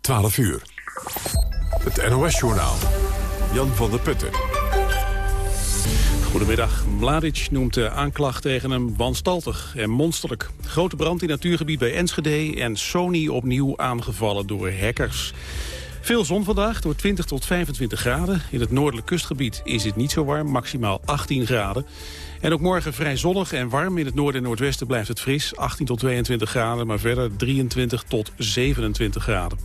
12 uur. Het NOS-journaal. Jan van der Putten. Goedemiddag. Mladic noemt de aanklacht tegen hem wanstaltig en monsterlijk. Grote brand in natuurgebied bij Enschede en Sony opnieuw aangevallen door hackers. Veel zon vandaag, door 20 tot 25 graden. In het noordelijk kustgebied is het niet zo warm, maximaal 18 graden. En ook morgen vrij zonnig en warm. In het noorden en noordwesten blijft het fris, 18 tot 22 graden... maar verder 23 tot 27 graden.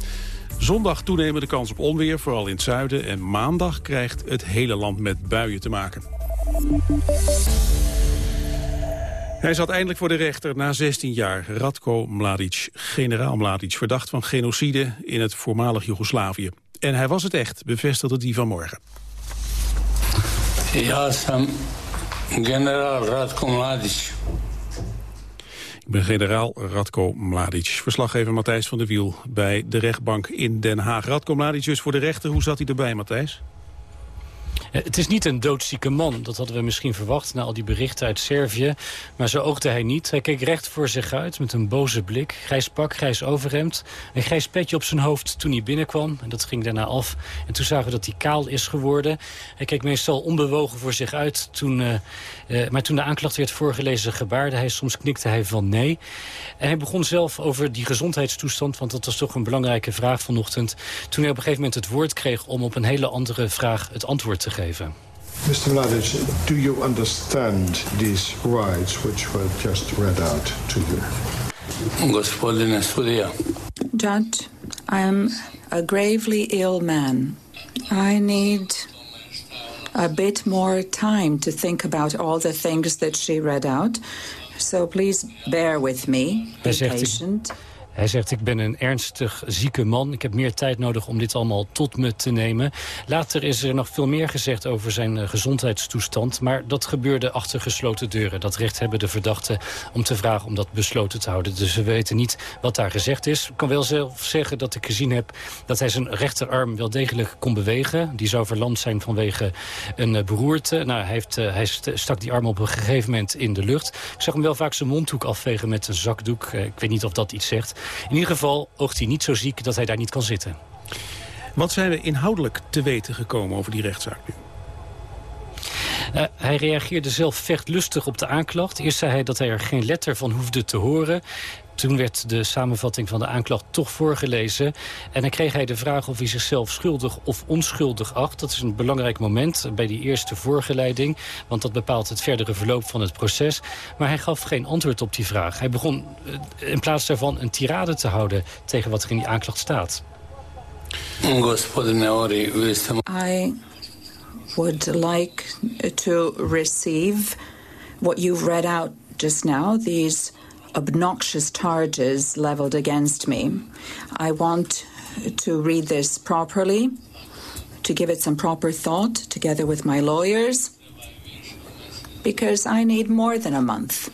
Zondag toenemende kans op onweer, vooral in het zuiden. En maandag krijgt het hele land met buien te maken. Hij zat eindelijk voor de rechter na 16 jaar. Radko Mladic, generaal Mladic, verdacht van genocide in het voormalig Joegoslavië. En hij was het echt, bevestigde die vanmorgen. Ja, Sam. Generaal Radko Mladic. Ik ben generaal Radko Mladic. Verslaggever Matthijs van der Wiel bij de rechtbank in Den Haag. Radko Mladic dus voor de rechter. Hoe zat hij erbij, Matthijs? Eh, het is niet een doodzieke man. Dat hadden we misschien verwacht na al die berichten uit Servië. Maar zo oogde hij niet. Hij keek recht voor zich uit met een boze blik. Grijs pak, grijs overhemd. Een grijs petje op zijn hoofd toen hij binnenkwam. En dat ging daarna af. En toen zagen we dat hij kaal is geworden. Hij keek meestal onbewogen voor zich uit. Toen, uh, uh, maar toen de aanklacht werd voorgelezen gebaarde hij. Soms knikte hij van nee. En hij begon zelf over die gezondheidstoestand. Want dat was toch een belangrijke vraag vanochtend. Toen hij op een gegeven moment het woord kreeg om op een hele andere vraag het antwoord te geven. Mr. Mladic, do you understand these rights which were just read out to you? Gospodine Sudija. Judge, I am a gravely ill man. I need a bit more time to think about all the things that she read out. So please bear with me. Be patient. Hij zegt, ik ben een ernstig zieke man. Ik heb meer tijd nodig om dit allemaal tot me te nemen. Later is er nog veel meer gezegd over zijn eh, gezondheidstoestand. Maar dat gebeurde achter gesloten deuren. Dat recht hebben de verdachten om te vragen om dat besloten te houden. Dus we weten niet wat daar gezegd is. Ik kan wel zelf zeggen dat ik gezien heb dat hij zijn rechterarm wel degelijk kon bewegen. Die zou verlamd zijn vanwege een eh, beroerte. Nou, hij, heeft, eh, hij stak die arm op een gegeven moment in de lucht. Ik zag hem wel vaak zijn mondhoek afvegen met een zakdoek. Ik weet niet of dat iets zegt. In ieder geval oogt hij niet zo ziek dat hij daar niet kan zitten. Wat zijn we inhoudelijk te weten gekomen over die rechtszaak nu? Uh, hij reageerde zelf vechtlustig op de aanklacht. Eerst zei hij dat hij er geen letter van hoefde te horen. Toen werd de samenvatting van de aanklacht toch voorgelezen. En dan kreeg hij de vraag of hij zichzelf schuldig of onschuldig acht. Dat is een belangrijk moment bij die eerste voorgeleiding. Want dat bepaalt het verdere verloop van het proces. Maar hij gaf geen antwoord op die vraag. Hij begon uh, in plaats daarvan een tirade te houden tegen wat er in die aanklacht staat. I would like to receive what you've read out just now, these obnoxious charges leveled against me. I want to read this properly, to give it some proper thought together with my lawyers, because I need more than a month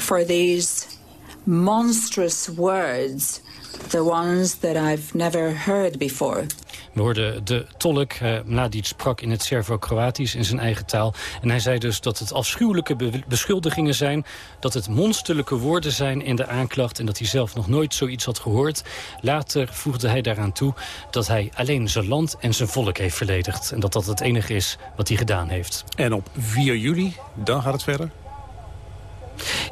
for these monstrous words, the ones that I've never heard before. We hoorden de tolk, uh, Mladic sprak in het Servo-Kroatisch in zijn eigen taal. En hij zei dus dat het afschuwelijke be beschuldigingen zijn... dat het monsterlijke woorden zijn in de aanklacht... en dat hij zelf nog nooit zoiets had gehoord. Later voegde hij daaraan toe dat hij alleen zijn land en zijn volk heeft verdedigd. En dat dat het enige is wat hij gedaan heeft. En op 4 juli, dan gaat het verder?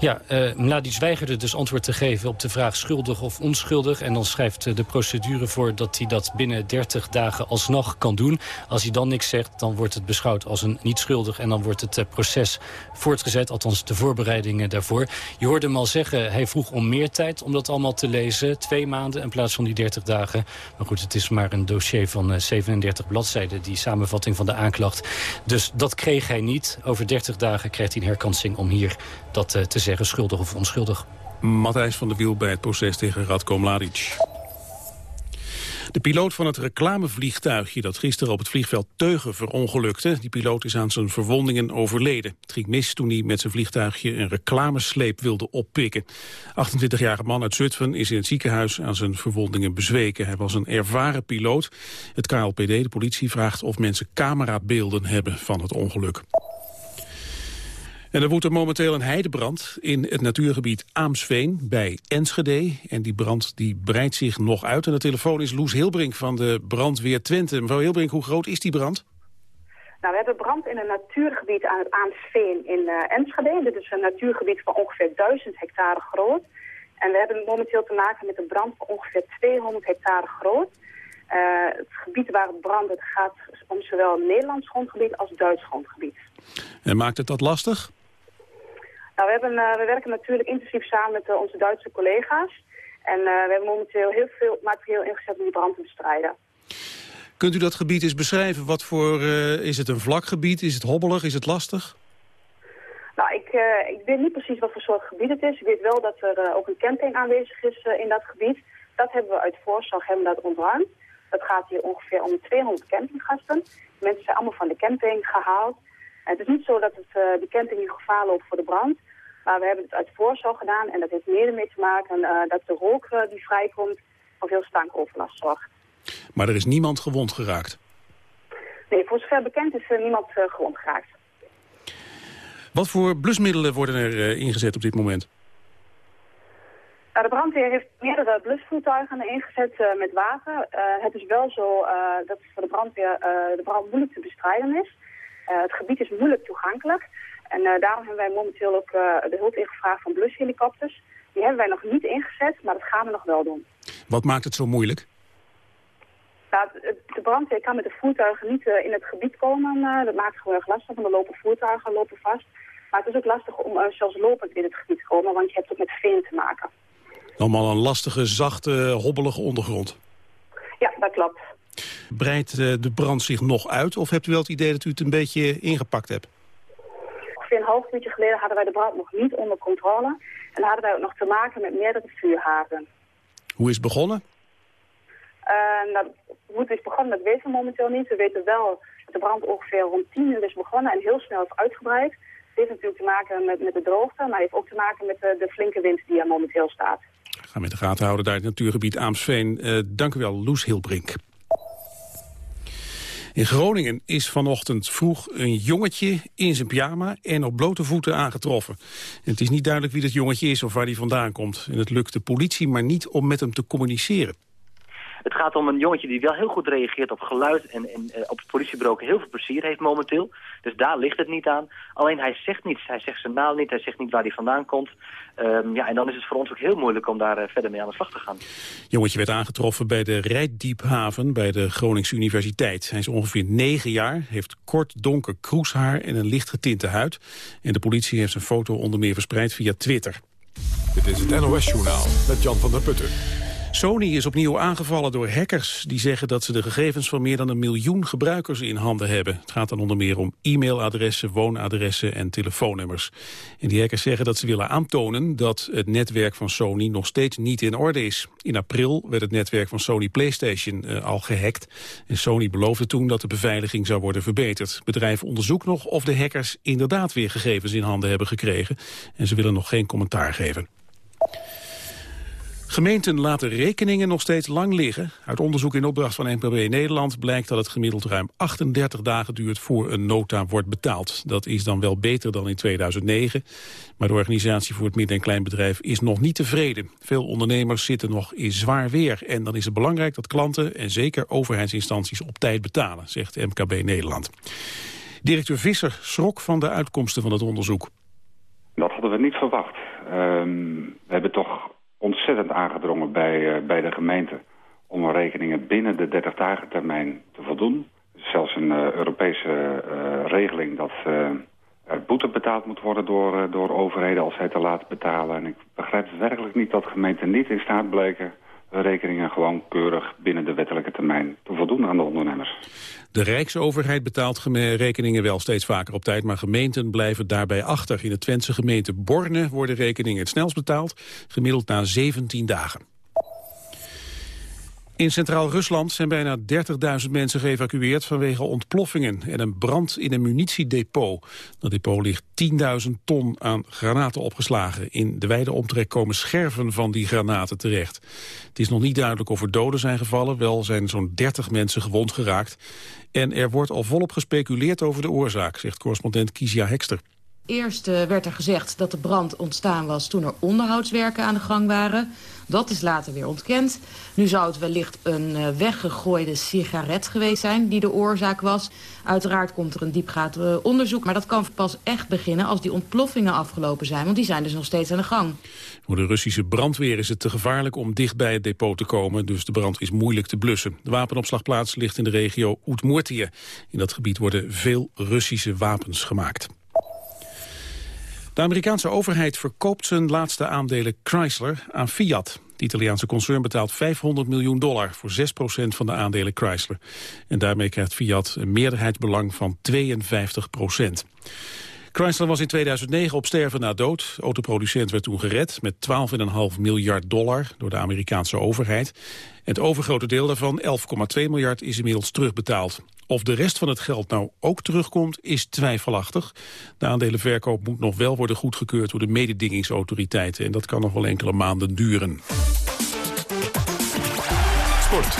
Ja, uh, weigerde dus antwoord te geven op de vraag schuldig of onschuldig. En dan schrijft uh, de procedure voor dat hij dat binnen 30 dagen alsnog kan doen. Als hij dan niks zegt, dan wordt het beschouwd als een niet schuldig. En dan wordt het uh, proces voortgezet, althans de voorbereidingen daarvoor. Je hoorde hem al zeggen, hij vroeg om meer tijd om dat allemaal te lezen. Twee maanden in plaats van die 30 dagen. Maar goed, het is maar een dossier van 37 bladzijden, die samenvatting van de aanklacht. Dus dat kreeg hij niet. Over 30 dagen krijgt hij een herkansing om hier dat te zeggen, schuldig of onschuldig. Matthijs van der Wiel bij het proces tegen Radko Mladic. De piloot van het reclamevliegtuigje dat gisteren op het vliegveld Teugen verongelukte, die piloot is aan zijn verwondingen overleden. Het ging mis toen hij met zijn vliegtuigje een reclamesleep wilde oppikken. 28-jarige man uit Zutphen is in het ziekenhuis aan zijn verwondingen bezweken. Hij was een ervaren piloot. Het KLPD, de politie, vraagt of mensen camerabeelden hebben van het ongeluk. En er woedt er momenteel een heidebrand in het natuurgebied Aamsveen bij Enschede. En die brand die breidt zich nog uit. En de telefoon is Loes Hilbrink van de brandweer Twente. Mevrouw Hilbrink, hoe groot is die brand? Nou, we hebben brand in een natuurgebied aan het Aamsveen in uh, Enschede. Dit is een natuurgebied van ongeveer 1000 hectare groot. En we hebben momenteel te maken met een brand van ongeveer 200 hectare groot. Uh, het gebied waar het brandt, het gaat om zowel Nederlands grondgebied als Duits grondgebied. En maakt het dat lastig? Nou, we, hebben, uh, we werken natuurlijk intensief samen met uh, onze Duitse collega's. En we hebben momenteel heel veel materieel ingezet om die brand te bestrijden. Kunt u dat gebied eens beschrijven? Wat voor, is het een vlak gebied? Is het hobbelig? Is het lastig? Nou, ik, uh, ik weet niet precies wat voor soort gebied het is. Ik weet wel dat er uh, ook een camping aanwezig is uh, in dat gebied. Dat hebben we uit voorzorg hebben dat ontruimd. Dat gaat hier ongeveer om 200 campinggasten. De mensen zijn allemaal van de camping gehaald. Het is niet zo dat het, de camping in gevaar loopt voor de brand. Maar we hebben het uit voorzorg gedaan. En dat heeft meer ermee te maken dat de rook die vrijkomt voor veel stankoverlast zorgt. Maar er is niemand gewond geraakt? Nee, voor zover bekend is er niemand gewond geraakt. Wat voor blusmiddelen worden er ingezet op dit moment? Nou, de brandweer heeft meerdere blusvoertuigen ingezet uh, met water. Uh, het is wel zo dat voor de brandweer de brand moeilijk te bestrijden is. Het gebied is moeilijk toegankelijk. En daarom hebben wij momenteel ook de hulp ingevraagd van blushelikopters. Die hebben wij nog niet ingezet, maar dat gaan we nog wel doen. Wat maakt het zo moeilijk? Nou, de brandweer kan met de voertuigen niet in het gebied komen. dat maakt het gewoon erg lastig, want er lopen voertuigen lopen vast. Maar het is ook lastig om zelfs lopend in het gebied te komen, want je hebt ook met veen te maken. Allemaal een lastige, zachte, hobbelige ondergrond. Ja, dat klopt. Breidt uh, de brand zich nog uit of hebt u wel het idee dat u het een beetje ingepakt hebt? Ongeveer een half uurtje geleden hadden wij de brand nog niet onder controle. En hadden wij ook nog te maken met meerdere vuurhaven. Hoe is het begonnen? Uh, nou, hoe het is begonnen, dat weten we momenteel niet. We weten wel dat de brand ongeveer rond 10 uur is begonnen en heel snel is uitgebreid. Het heeft natuurlijk te maken met, met de droogte, maar heeft ook te maken met de, de flinke wind die er momenteel staat. We gaan met de gaten houden daar in het natuurgebied Aamsveen. Uh, dank u wel, Loes Hilbrink. In Groningen is vanochtend vroeg een jongetje in zijn pyjama en op blote voeten aangetroffen. En het is niet duidelijk wie dat jongetje is of waar hij vandaan komt. En het lukt de politie maar niet om met hem te communiceren. Het gaat om een jongetje die wel heel goed reageert op geluid en, en uh, op het politiebureau heel veel plezier heeft momenteel. Dus daar ligt het niet aan. Alleen hij zegt niets. Hij zegt zijn naam niet. Hij zegt niet waar hij vandaan komt. Um, ja, en dan is het voor ons ook heel moeilijk om daar uh, verder mee aan de slag te gaan. Jongetje werd aangetroffen bij de Rijdiephaven bij de Groningse Universiteit. Hij is ongeveer negen jaar, heeft kort donker kroeshaar en een licht getinte huid. En de politie heeft zijn foto onder meer verspreid via Twitter. Dit is het NOS-journaal met Jan van der Putten. Sony is opnieuw aangevallen door hackers die zeggen dat ze de gegevens van meer dan een miljoen gebruikers in handen hebben. Het gaat dan onder meer om e-mailadressen, woonadressen en telefoonnummers. En die hackers zeggen dat ze willen aantonen dat het netwerk van Sony nog steeds niet in orde is. In april werd het netwerk van Sony PlayStation uh, al gehackt. En Sony beloofde toen dat de beveiliging zou worden verbeterd. Bedrijf onderzoekt nog of de hackers inderdaad weer gegevens in handen hebben gekregen. En ze willen nog geen commentaar geven. Gemeenten laten rekeningen nog steeds lang liggen. Uit onderzoek in opdracht van NPB Nederland blijkt dat het gemiddeld ruim 38 dagen duurt voor een nota wordt betaald. Dat is dan wel beter dan in 2009, maar de organisatie voor het midden- en kleinbedrijf is nog niet tevreden. Veel ondernemers zitten nog in zwaar weer en dan is het belangrijk dat klanten en zeker overheidsinstanties op tijd betalen, zegt MKB Nederland. Directeur Visser schrok van de uitkomsten van het onderzoek. Dat hadden we niet verwacht. Um, we hebben toch ontzettend aangedrongen bij, uh, bij de gemeente om rekeningen binnen de 30 dagen termijn te voldoen. Zelfs een uh, Europese uh, regeling dat er boete betaald moet worden door, door overheden als zij te laat betalen. En ik begrijp werkelijk niet dat gemeenten niet in staat rekeningen gewoon keurig binnen de wettelijke termijn te voldoen aan de ondernemers. De Rijksoverheid betaalt rekeningen wel steeds vaker op tijd, maar gemeenten blijven daarbij achter. In de Twentse gemeente Borne worden rekeningen het snelst betaald, gemiddeld na 17 dagen. In Centraal-Rusland zijn bijna 30.000 mensen geëvacueerd vanwege ontploffingen en een brand in een munitiedepot. Dat depot ligt 10.000 ton aan granaten opgeslagen. In de wijde omtrek komen scherven van die granaten terecht. Het is nog niet duidelijk of er doden zijn gevallen, wel zijn zo'n 30 mensen gewond geraakt. En er wordt al volop gespeculeerd over de oorzaak, zegt correspondent Kizia Hekster. Eerst uh, werd er gezegd dat de brand ontstaan was toen er onderhoudswerken aan de gang waren. Dat is later weer ontkend. Nu zou het wellicht een uh, weggegooide sigaret geweest zijn die de oorzaak was. Uiteraard komt er een diepgaand uh, onderzoek, maar dat kan pas echt beginnen als die ontploffingen afgelopen zijn, want die zijn dus nog steeds aan de gang. Voor de Russische brandweer is het te gevaarlijk om dicht bij het depot te komen, dus de brand is moeilijk te blussen. De wapenopslagplaats ligt in de regio Oetmoertië. In dat gebied worden veel Russische wapens gemaakt. De Amerikaanse overheid verkoopt zijn laatste aandelen Chrysler aan Fiat. Het Italiaanse concern betaalt 500 miljoen dollar voor 6% van de aandelen Chrysler. En daarmee krijgt Fiat een meerderheidsbelang van 52% Chrysler was in 2009 op sterven na dood. De autoproducent werd toen gered met 12,5 miljard dollar door de Amerikaanse overheid. Het overgrote deel daarvan, 11,2 miljard, is inmiddels terugbetaald. Of de rest van het geld nou ook terugkomt, is twijfelachtig. De aandelenverkoop moet nog wel worden goedgekeurd door de mededingingsautoriteiten. En dat kan nog wel enkele maanden duren. Sport.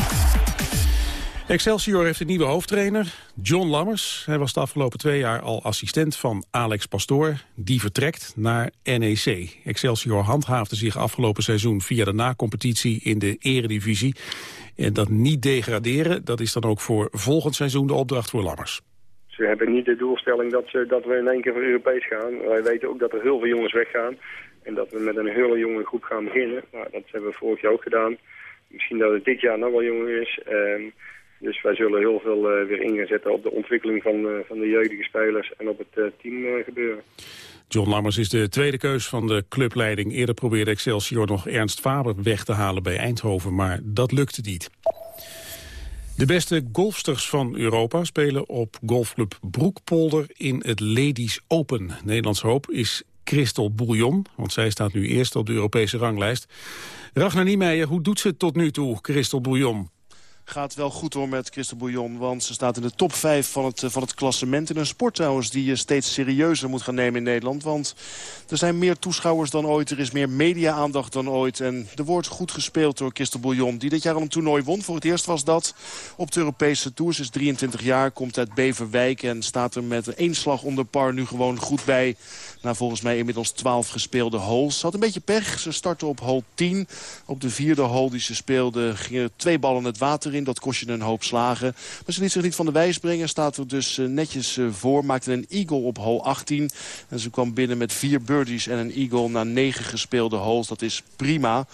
Excelsior heeft een nieuwe hoofdtrainer, John Lammers. Hij was de afgelopen twee jaar al assistent van Alex Pastoor. Die vertrekt naar NEC. Excelsior handhaafde zich afgelopen seizoen via de na-competitie in de eredivisie. En dat niet degraderen, dat is dan ook voor volgend seizoen de opdracht voor Lammers. Ze hebben niet de doelstelling dat, ze, dat we in één keer voor Europees gaan. Wij weten ook dat er heel veel jongens weggaan. En dat we met een hele jonge groep gaan beginnen. Nou, dat hebben we vorig jaar ook gedaan. Misschien dat het dit jaar nog wel jonger is. Ehm, dus wij zullen heel veel uh, weer in gaan zetten op de ontwikkeling van, uh, van de jeugdige spelers en op het uh, team gebeuren. John Lammers is de tweede keus van de clubleiding. Eerder probeerde Excelsior nog Ernst Faber weg te halen bij Eindhoven, maar dat lukte niet. De beste golfsters van Europa spelen op golfclub Broekpolder in het Ladies Open. Nederlands hoop is Christel Bouillon, want zij staat nu eerst op de Europese ranglijst. Ragnar Niemeyer, hoe doet ze het tot nu toe, Christel Bouillon? Gaat wel goed hoor met Christel Bouillon. Want ze staat in de top 5 van het, van het klassement. In een sport trouwens die je steeds serieuzer moet gaan nemen in Nederland. Want er zijn meer toeschouwers dan ooit. Er is meer media-aandacht dan ooit. En er wordt goed gespeeld door Christel Bouillon. Die dit jaar al een toernooi won. Voor het eerst was dat op de Europese Tour. Ze is 23 jaar, komt uit Beverwijk. En staat er met één slag onder par nu gewoon goed bij. Na volgens mij inmiddels 12 gespeelde holes. Ze had een beetje pech. Ze startte op hole 10. Op de vierde hole die ze speelde gingen twee ballen het water in. Dat kost je een hoop slagen. Maar ze liet zich niet van de wijs brengen. Staat er dus eh, netjes eh, voor. Maakte een eagle op hole 18. En ze kwam binnen met vier birdies en een eagle na negen gespeelde holes. Dat is prima.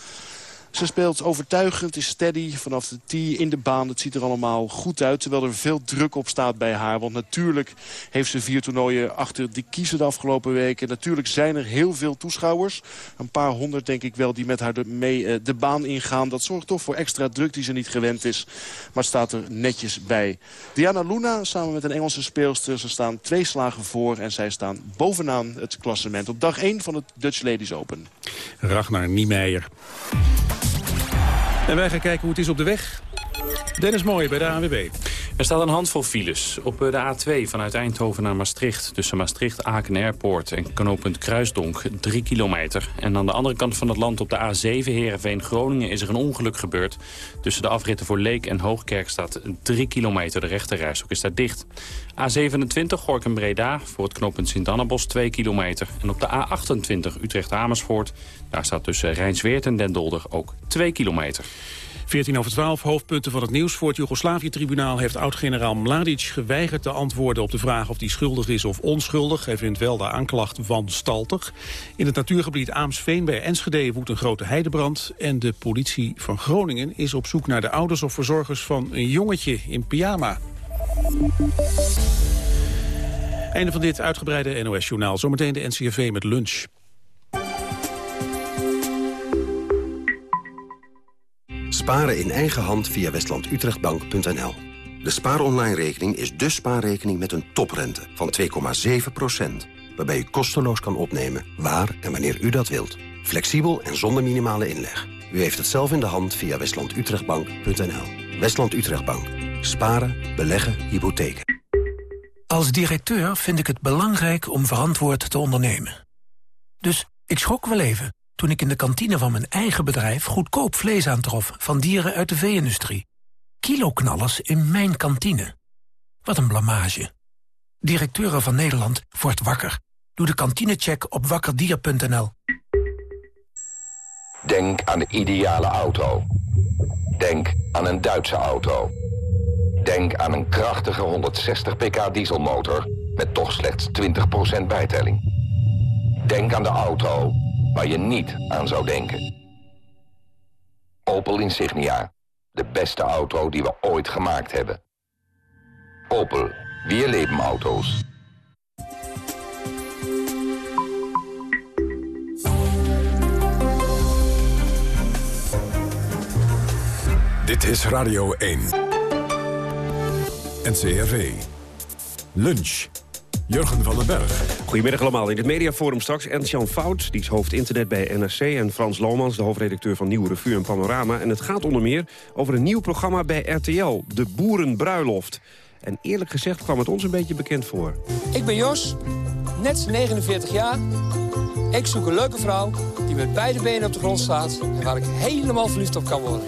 Ze speelt overtuigend, is steady vanaf de tee in de baan. Het ziet er allemaal goed uit, terwijl er veel druk op staat bij haar. Want natuurlijk heeft ze vier toernooien achter de kiezen de afgelopen weken. Natuurlijk zijn er heel veel toeschouwers. Een paar honderd denk ik wel die met haar mee eh, de baan ingaan. Dat zorgt toch voor extra druk die ze niet gewend is. Maar staat er netjes bij. Diana Luna samen met een Engelse speelster. Ze staan twee slagen voor en zij staan bovenaan het klassement. Op dag 1 van het Dutch Ladies Open. Ragnar Niemeyer. En wij gaan kijken hoe het is op de weg. Dennis Mooij bij de ANWB. Er staat een handvol files op de A2 vanuit Eindhoven naar Maastricht. Tussen Maastricht, Aken Airport en knooppunt Kruisdonk 3 kilometer. En aan de andere kant van het land op de A7 Heerenveen-Groningen is er een ongeluk gebeurd. Tussen de afritten voor Leek en Hoogkerk staat 3 kilometer. De rechterrijstok is daar dicht. A27 Gorkum-Breda voor het knooppunt Sint-Annabos 2 kilometer. En op de A28 Utrecht-Amersfoort, daar staat tussen Rijnsweert en Den Dolder ook 2 kilometer. 14 over 12, hoofdpunten van het nieuws. Voor het Joegoslavië-tribunaal heeft oud-generaal Mladic geweigerd te antwoorden op de vraag of hij schuldig is of onschuldig. Hij vindt wel de aanklacht wanstaltig. In het natuurgebied Aamsveen bij Enschede woedt een grote heidebrand. En de politie van Groningen is op zoek naar de ouders of verzorgers van een jongetje in pyjama. Einde van dit uitgebreide NOS-journaal. Zometeen de NCRV met lunch. Sparen in eigen hand via westlandutrechtbank.nl. De spaaronline-rekening is de spaarrekening met een toprente van 2,7%. Waarbij u kosteloos kan opnemen waar en wanneer u dat wilt. Flexibel en zonder minimale inleg. U heeft het zelf in de hand via westlandutrechtbank.nl. Westland Utrechtbank. Sparen, beleggen, hypotheken. Als directeur vind ik het belangrijk om verantwoord te ondernemen. Dus ik schrok wel even toen ik in de kantine van mijn eigen bedrijf goedkoop vlees aantrof van dieren uit de vee-industrie. Kiloknallers in mijn kantine. Wat een blamage. Directeuren van Nederland wordt wakker. Doe de kantinecheck op wakkerdier.nl. Denk aan de ideale auto. Denk aan een Duitse auto. Denk aan een krachtige 160 pk dieselmotor met toch slechts 20% bijtelling. Denk aan de auto waar je niet aan zou denken. Opel Insignia. De beste auto die we ooit gemaakt hebben. Opel. Wir leben auto's. Dit is Radio 1. NCRV. Lunch. Jurgen van den Berg. Goedemiddag allemaal. In het mediaforum straks Ernst-Jan Fout, die is hoofd internet bij NRC... en Frans Lomans, de hoofdredacteur van Nieuwe Revue en Panorama. En het gaat onder meer over een nieuw programma bij RTL, De Boerenbruiloft. En eerlijk gezegd kwam het ons een beetje bekend voor. Ik ben Jos, net 49 jaar. Ik zoek een leuke vrouw die met beide benen op de grond staat... en waar ik helemaal verliefd op kan worden.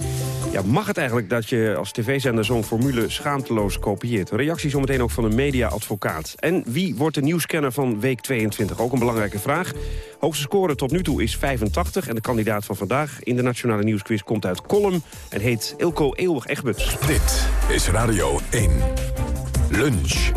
Ja, mag het eigenlijk dat je als tv-zender zo'n formule schaamteloos kopieert? Reactie zometeen ook van een media-advocaat. En wie wordt de nieuwscanner van week 22? Ook een belangrijke vraag. Hoogste score tot nu toe is 85 en de kandidaat van vandaag in de Nationale Nieuwsquiz komt uit Kolm en heet Ilko Eeuwig Egberts. Dit is Radio 1. Lunch.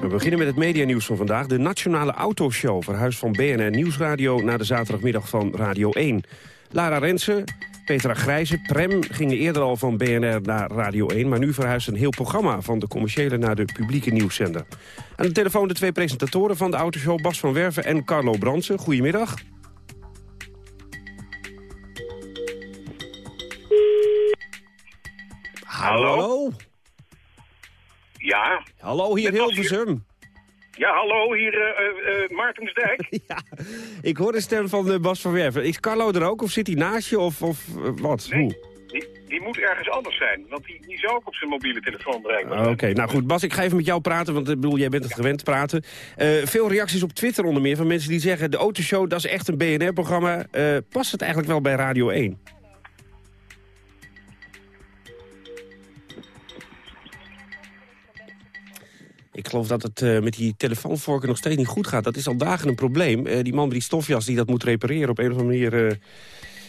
We beginnen met het medianieuws van vandaag. De Nationale Autoshow verhuist van BNR Nieuwsradio naar de zaterdagmiddag van Radio 1. Lara Rensen, Petra Grijze, Prem gingen eerder al van BNR naar Radio 1... maar nu verhuist een heel programma van de commerciële naar de publieke nieuwszender. Aan de telefoon de twee presentatoren van de Autoshow... Bas van Werven en Carlo Brandsen. Goedemiddag. Hallo? Ja. Hallo, hier Hilversum. Ja, hallo, hier uh, uh, Maartensdijk. ja, ik hoor de stem van uh, Bas van Werven. Is Carlo er ook of zit hij naast je of, of wat? Nee, Hoe? die, die moet ergens anders zijn, want die, die zou ook op zijn mobiele telefoon bereikbaar zijn. Oké, nou goed, Bas, ik ga even met jou praten, want ik bedoel, jij bent het gewend praten. veel reacties op Twitter onder meer van mensen die zeggen... de autoshow, dat is echt een BNR-programma. past het eigenlijk wel bij Radio 1? Ik geloof dat het uh, met die telefoonvorken nog steeds niet goed gaat. Dat is al dagen een probleem. Uh, die man met die stofjas die dat moet repareren op een of andere manier... Uh,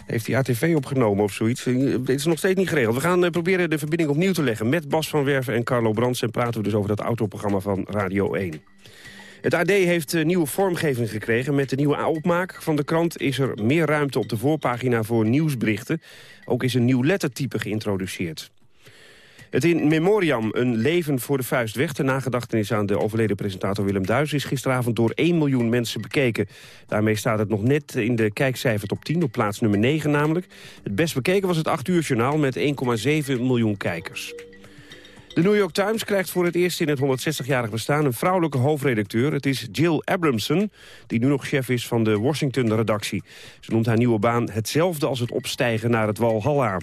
heeft hij ATV opgenomen of zoiets. Dit is nog steeds niet geregeld. We gaan proberen de verbinding opnieuw te leggen met Bas van Werven en Carlo Brands. En praten we dus over dat autoprogramma van Radio 1. Het AD heeft nieuwe vormgeving gekregen. Met de nieuwe opmaak van de krant is er meer ruimte op de voorpagina voor nieuwsberichten. Ook is een nieuw lettertype geïntroduceerd. Het in memoriam, een leven voor de vuist weg... ter nagedachtenis aan de overleden presentator Willem Duis... is gisteravond door 1 miljoen mensen bekeken. Daarmee staat het nog net in de kijkcijfer top 10, op plaats nummer 9 namelijk. Het best bekeken was het 8 uur journaal met 1,7 miljoen kijkers. De New York Times krijgt voor het eerst in het 160-jarig bestaan... een vrouwelijke hoofdredacteur. Het is Jill Abramson, die nu nog chef is van de Washington-redactie. Ze noemt haar nieuwe baan hetzelfde als het opstijgen naar het Walhalla.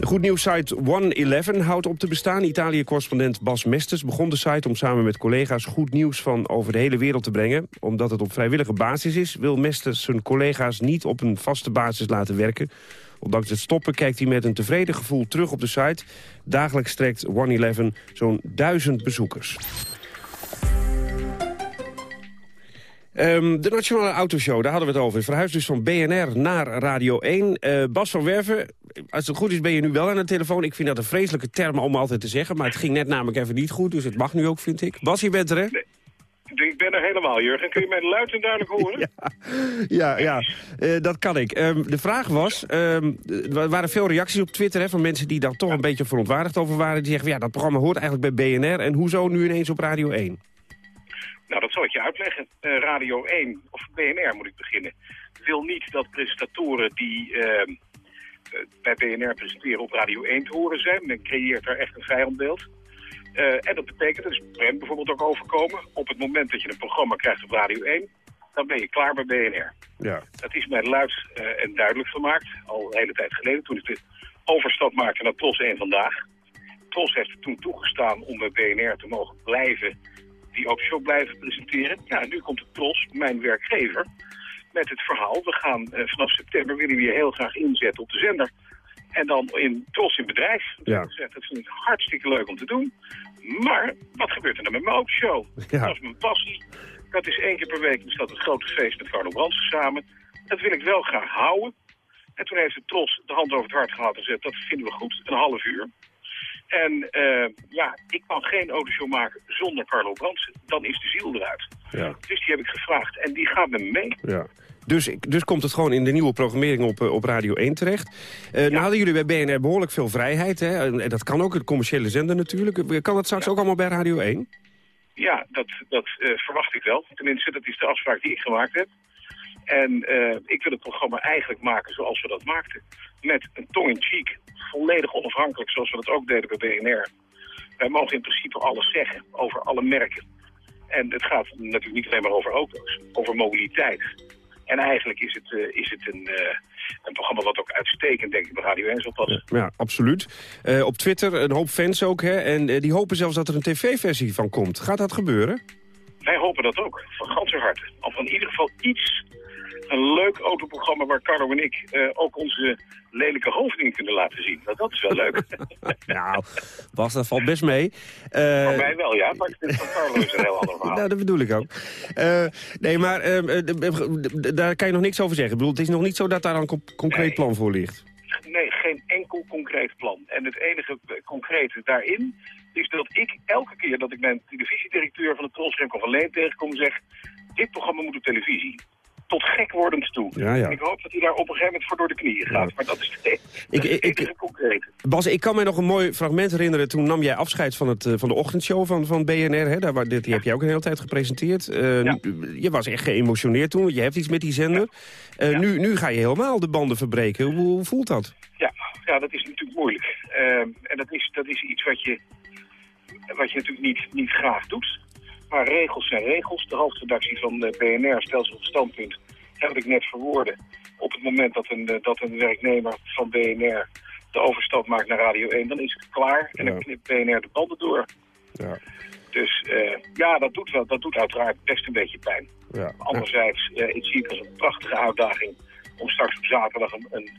De goed nieuws-site 111 houdt op te bestaan. Italië-correspondent Bas Mesters begon de site om samen met collega's goed nieuws van over de hele wereld te brengen. Omdat het op vrijwillige basis is, wil Mesters zijn collega's niet op een vaste basis laten werken. Ondanks het stoppen kijkt hij met een tevreden gevoel terug op de site. Dagelijks trekt 111 zo'n duizend bezoekers. Um, de Nationale Autoshow, daar hadden we het over. Verhuisd dus van BNR naar Radio 1. Uh, Bas van Werven, als het goed is ben je nu wel aan de telefoon. Ik vind dat een vreselijke term om altijd te zeggen. Maar het ging net namelijk even niet goed, dus het mag nu ook, vind ik. Bas, je bent er, hè? Nee. Ik ben er helemaal, Jurgen. Kun je mij luid en duidelijk horen? ja, ja, ja. Uh, dat kan ik. Um, de vraag was, um, er waren veel reacties op Twitter... Hè, van mensen die daar toch ja. een beetje verontwaardigd over waren. Die zeggen, ja, dat programma hoort eigenlijk bij BNR. En hoezo nu ineens op Radio 1? Nou, dat zal ik je uitleggen. Uh, Radio 1, of BNR moet ik beginnen, wil niet dat presentatoren die uh, bij BNR presenteren op Radio 1 te horen zijn. Men creëert daar echt een vijandbeeld. Uh, en dat betekent, dat is Brem bijvoorbeeld ook overkomen, op het moment dat je een programma krijgt op Radio 1, dan ben je klaar bij BNR. Ja. Dat is mij luid en duidelijk gemaakt, al een hele tijd geleden, toen ik de overstap maakte naar TROS 1 Vandaag. TROS heeft toen toegestaan om bij BNR te mogen blijven die ook show blijven presenteren. Ja, nu komt het TROS, mijn werkgever, met het verhaal. We gaan uh, vanaf september willen we je heel graag inzetten op de zender. En dan in TROS in bedrijf. Ja. Dat vind ik hartstikke leuk om te doen. Maar wat gebeurt er dan met mijn autoshow? Ja. Dat is mijn passie. Dat is één keer per week, dus dat een grote feest met Carlo Brandsen samen. Dat wil ik wel graag houden. En toen heeft de Tros de hand over het hart gehad en gezegd, dat vinden we goed, een half uur. En uh, ja, ik kan geen autoshow maken zonder Carlo Brandsen. Dan is de ziel eruit. Ja. Dus die heb ik gevraagd en die gaat met me mee. Ja. Dus, dus komt het gewoon in de nieuwe programmering op, op Radio 1 terecht. Uh, Nou hadden jullie bij BNR behoorlijk veel vrijheid. Hè? En dat kan ook, het commerciële zender natuurlijk. Kan dat straks ook allemaal bij Radio 1? Ja, dat, dat uh, verwacht ik wel. Tenminste, dat is de afspraak die ik gemaakt heb. En uh, ik wil het programma eigenlijk maken zoals we dat maakten. Met een tong-in-cheek, volledig onafhankelijk zoals we dat ook deden bij BNR. Wij mogen in principe alles zeggen over alle merken. En het gaat natuurlijk niet alleen maar over auto's, over mobiliteit. En eigenlijk is het, uh, is het een, uh, een programma wat ook uitstekend, denk ik, bij Radio 1 zal passen. Ja, absoluut. Uh, op Twitter een hoop fans ook, hè? En die hopen zelfs dat er een tv-versie van komt. Gaat dat gebeuren? Wij hopen dat ook, van ganse harte. Of in ieder geval iets een leuk autoprogramma waar Carlo en ik uh, ook onze lelijke hoofdingen kunnen laten zien. Nou, dat is wel leuk. nou, Bas, dat valt best mee. Uh, Voor mij wel, ja. Maar van Carlo is een heel ander verhaal. nou, dat bedoel ik ook. Uh, nee, maar daar kan je nog niks over zeggen. Ik bedoel, het is nog niet zo dat daar een co concreet nee. plan voor ligt. Nee, geen enkel concreet plan. En het enige concrete daarin is dat ik elke keer dat ik mijn televisiedirecteur van de Trolsrenk of alleen tegenkom zeg... dit programma moet op televisie tot gek wordend toe. Ja, ja. En ik hoop dat hij daar op een gegeven moment voor door de knieën gaat. Ja. Maar dat is het ik, ik, ik, concreet. Bas, ik kan me nog een mooi fragment herinneren. Toen nam jij afscheid van, het, van de ochtendshow van, van BNR. Hè? Daar, die heb jij ook een hele tijd gepresenteerd. Uh, ja. Je was echt geëmotioneerd toen. Je hebt iets met die zender. Uh, nu, nu ga je helemaal de banden verbreken. Hoe, hoe voelt dat? Ja, ja, dat is natuurlijk moeilijk. Uh, en dat is, dat is iets wat je, wat je natuurlijk niet, niet graag doet. Maar regels zijn regels. De hoofdredactie van de BNR stelt zich op standpunt, heb ik net verwoorden. Op het moment dat een, dat een werknemer van BNR de overstap maakt naar Radio 1, dan is het klaar. En ja. dan knipt BNR de banden door. Ja. Dus uh, ja, dat doet, wel, dat doet uiteraard best een beetje pijn. Ja. Anderzijds, uh, ik zie het als een prachtige uitdaging om straks op zaterdag een, een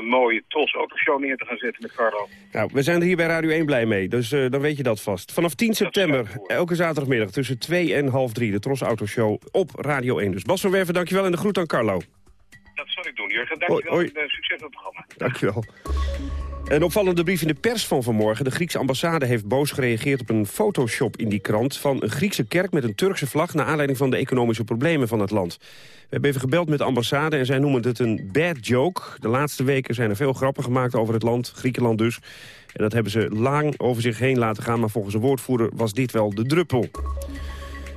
een mooie Tros Autoshow neer te gaan zetten met Carlo. Nou, we zijn er hier bij Radio 1 blij mee, dus uh, dan weet je dat vast. Vanaf 10 september, elke zaterdagmiddag tussen 2 en half 3... de Tros Autoshow op Radio 1. Dus Bas van Werven, dankjewel en de groet aan Carlo. Dat zal ik doen, Jurgen. Dankjewel hoi, en uh, succes met het programma. Dankjewel. Een opvallende brief in de pers van vanmorgen. De Griekse ambassade heeft boos gereageerd op een photoshop in die krant... van een Griekse kerk met een Turkse vlag... naar aanleiding van de economische problemen van het land. We hebben even gebeld met de ambassade en zij noemen het een bad joke. De laatste weken zijn er veel grappen gemaakt over het land, Griekenland dus. En dat hebben ze lang over zich heen laten gaan... maar volgens een woordvoerder was dit wel de druppel.